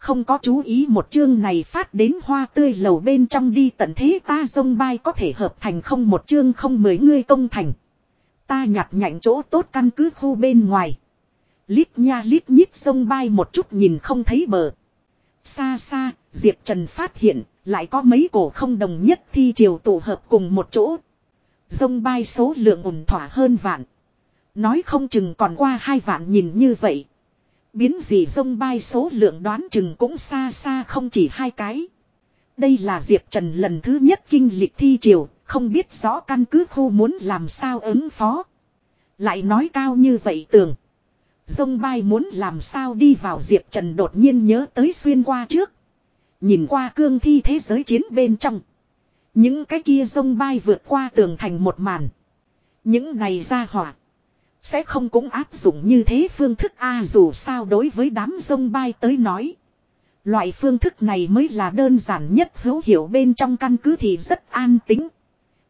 S1: Không có chú ý một chương này phát đến hoa tươi lầu bên trong đi tận thế ta sông bay có thể hợp thành không một chương không mười ngươi công thành. Ta nhặt nhạnh chỗ tốt căn cứ khu bên ngoài. Lít nha lít nhít sông bay một chút nhìn không thấy bờ. Xa xa, Diệp Trần phát hiện, lại có mấy cổ không đồng nhất thi triều tụ hợp cùng một chỗ. Sông bay số lượng ủng thỏa hơn vạn. Nói không chừng còn qua hai vạn nhìn như vậy. Biến gì sông bay số lượng đoán chừng cũng xa xa không chỉ hai cái. Đây là Diệp Trần lần thứ nhất kinh lịch thi triều, không biết rõ căn cứ khu muốn làm sao ứng phó. Lại nói cao như vậy tưởng. Dông bay muốn làm sao đi vào Diệp Trần đột nhiên nhớ tới xuyên qua trước. Nhìn qua cương thi thế giới chiến bên trong. Những cái kia dông bay vượt qua tường thành một màn. Những này ra hỏa. Sẽ không cũng áp dụng như thế phương thức A dù sao đối với đám sông bay tới nói. Loại phương thức này mới là đơn giản nhất hữu hiểu bên trong căn cứ thì rất an tính.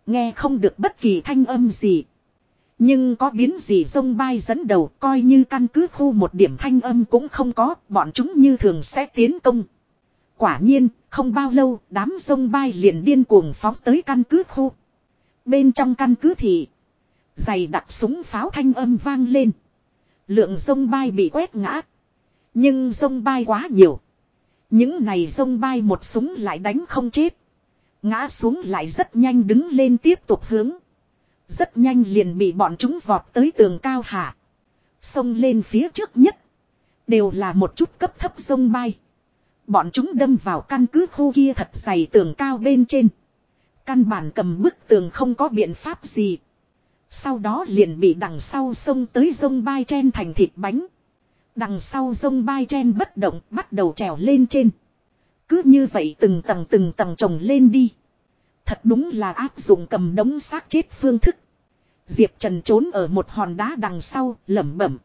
S1: Nghe không được bất kỳ thanh âm gì. Nhưng có biến gì sông bay dẫn đầu coi như căn cứ khu một điểm thanh âm cũng không có, bọn chúng như thường sẽ tiến công. Quả nhiên, không bao lâu, đám sông bay liền điên cuồng phóng tới căn cứ khu. Bên trong căn cứ thì, dày đặt súng pháo thanh âm vang lên. Lượng sông bay bị quét ngã. Nhưng sông bay quá nhiều. Những này sông bay một súng lại đánh không chết. Ngã xuống lại rất nhanh đứng lên tiếp tục hướng. Rất nhanh liền bị bọn chúng vọt tới tường cao hạ. Xông lên phía trước nhất. Đều là một chút cấp thấp sông bay. Bọn chúng đâm vào căn cứ khu kia thật dày tường cao bên trên. Căn bản cầm bức tường không có biện pháp gì. Sau đó liền bị đằng sau sông tới sông bay chen thành thịt bánh. Đằng sau sông bay chen bất động bắt đầu trèo lên trên. Cứ như vậy từng tầng từng tầng trồng lên đi. Thật đúng là áp dụng cầm đống xác chết phương thức. Diệp Trần trốn ở một hòn đá đằng sau, lẩm bẩm.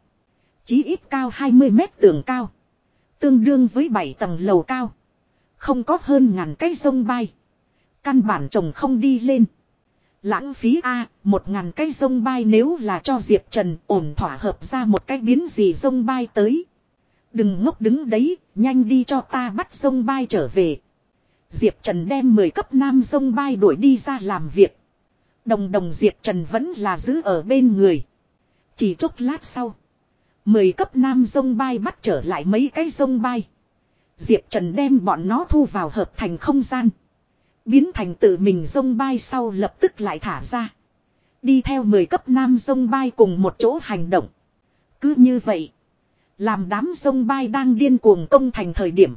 S1: Chí ít cao 20 mét tường cao. Tương đương với 7 tầng lầu cao. Không có hơn ngàn cây sông bay. Căn bản trồng không đi lên. Lãng phí A, một ngàn cái sông bay nếu là cho Diệp Trần ổn thỏa hợp ra một cái biến gì sông bay tới. Đừng ngốc đứng đấy, nhanh đi cho ta bắt sông bay trở về. Diệp Trần đem 10 cấp nam sông bay đuổi đi ra làm việc. Đồng đồng Diệp Trần vẫn là giữ ở bên người. Chỉ chốc lát sau. 10 cấp nam sông bay bắt trở lại mấy cái sông bay. Diệp Trần đem bọn nó thu vào hợp thành không gian. Biến thành tự mình dông bay sau lập tức lại thả ra. Đi theo 10 cấp nam dông bay cùng một chỗ hành động. Cứ như vậy. Làm đám dông bay đang điên cuồng công thành thời điểm.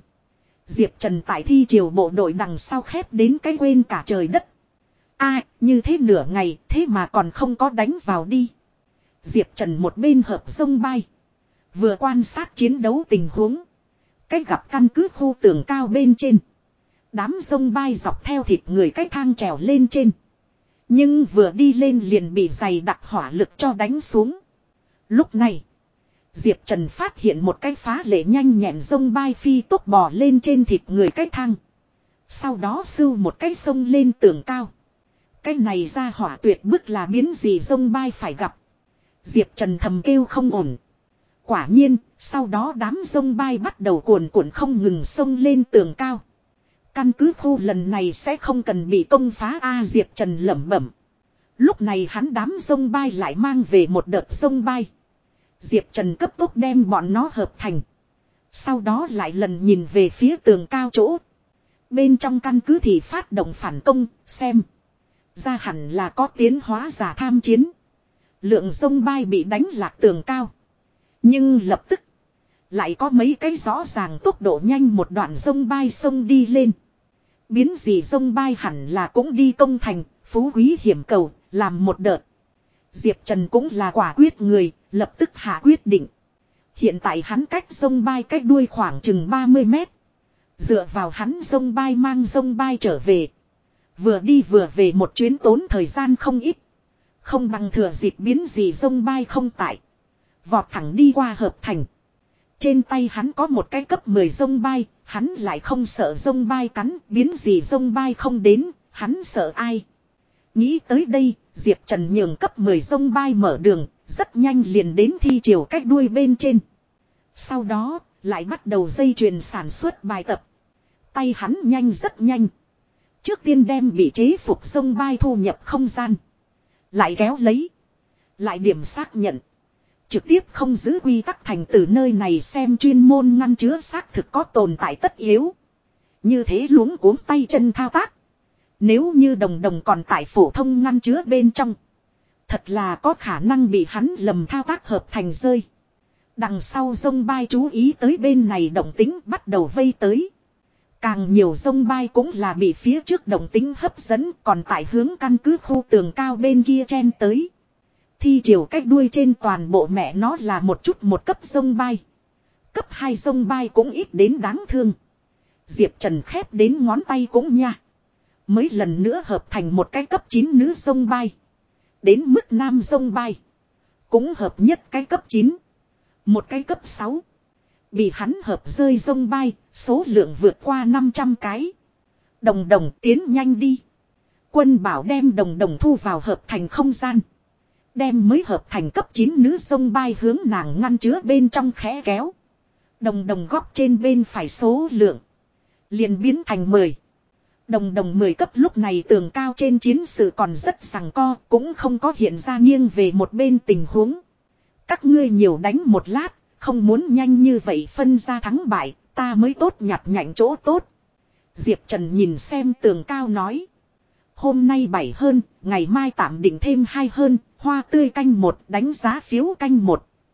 S1: Diệp Trần tại thi triều bộ đội đằng sau khép đến cái quên cả trời đất. a, như thế nửa ngày, thế mà còn không có đánh vào đi. Diệp Trần một bên hợp sông bay. Vừa quan sát chiến đấu tình huống. Cách gặp căn cứ khu tường cao bên trên. Đám sông bay dọc theo thịt người cách thang trèo lên trên. Nhưng vừa đi lên liền bị dày đặc hỏa lực cho đánh xuống. Lúc này. Diệp Trần phát hiện một cái phá lệ nhanh nhẹn sông bay phi tốt bò lên trên thịt người cái thang. Sau đó sưu một cái sông lên tường cao. Cái này ra hỏa tuyệt bức là biến gì sông bay phải gặp. Diệp Trần thầm kêu không ổn. Quả nhiên, sau đó đám sông bay bắt đầu cuồn cuộn không ngừng sông lên tường cao. Căn cứ khu lần này sẽ không cần bị công phá A Diệp Trần lẩm bẩm. Lúc này hắn đám sông bay lại mang về một đợt sông bay. Diệp Trần cấp tốc đem bọn nó hợp thành. Sau đó lại lần nhìn về phía tường cao chỗ. Bên trong căn cứ thì phát động phản công, xem. Ra hẳn là có tiến hóa giả tham chiến. Lượng sông bay bị đánh lạc tường cao. Nhưng lập tức. Lại có mấy cái rõ ràng tốc độ nhanh một đoạn sông bay sông đi lên. Biến gì sông bay hẳn là cũng đi công thành, phú quý hiểm cầu, làm một đợt. Diệp Trần cũng là quả quyết người, lập tức hạ quyết định. Hiện tại hắn cách sông bay cách đuôi khoảng chừng 30 mét. Dựa vào hắn sông bay mang sông bay trở về. Vừa đi vừa về một chuyến tốn thời gian không ít. Không bằng thừa dịp biến gì sông bay không tại. Vọt thẳng đi qua hợp thành. Trên tay hắn có một cái cấp 10 sông bay, hắn lại không sợ sông bay cắn, biến gì sông bay không đến, hắn sợ ai. Nghĩ tới đây, Diệp Trần nhường cấp 10 sông bay mở đường, rất nhanh liền đến thi chiều cách đuôi bên trên. Sau đó, lại bắt đầu dây chuyền sản xuất bài tập. Tay hắn nhanh rất nhanh. Trước tiên đem bị chế phục sông bay thu nhập không gian. Lại kéo lấy. Lại điểm xác nhận. Trực tiếp không giữ quy tắc thành từ nơi này xem chuyên môn ngăn chứa xác thực có tồn tại tất yếu. Như thế luống cuống tay chân thao tác. Nếu như đồng đồng còn tại phổ thông ngăn chứa bên trong. Thật là có khả năng bị hắn lầm thao tác hợp thành rơi. Đằng sau sông bay chú ý tới bên này động tính bắt đầu vây tới. Càng nhiều sông bay cũng là bị phía trước động tính hấp dẫn, còn tại hướng căn cứ khu tường cao bên kia chen tới. Thi chiều cách đuôi trên toàn bộ mẹ nó là một chút một cấp sông bay. Cấp hai sông bay cũng ít đến đáng thương. Diệp Trần khép đến ngón tay cũng nha. Mới lần nữa hợp thành một cái cấp 9 nữ sông bay. Đến mức nam sông bay. Cũng hợp nhất cái cấp 9. Một cái cấp 6. Bị hắn hợp rơi sông bay, số lượng vượt qua 500 cái. Đồng đồng tiến nhanh đi. Quân bảo đem đồng đồng thu vào hợp thành không gian. Đem mới hợp thành cấp 9 nữ sông bay hướng nàng ngăn chứa bên trong khẽ kéo. Đồng đồng góc trên bên phải số lượng. liền biến thành 10. Đồng đồng 10 cấp lúc này tường cao trên chiến sự còn rất sằng co, cũng không có hiện ra nghiêng về một bên tình huống. Các ngươi nhiều đánh một lát, không muốn nhanh như vậy phân ra thắng bại, ta mới tốt nhặt nhạnh chỗ tốt. Diệp Trần nhìn xem tường cao nói. Hôm nay 7 hơn, ngày mai tạm định thêm 2 hơn, hoa tươi canh một đánh giá phiếu canh một.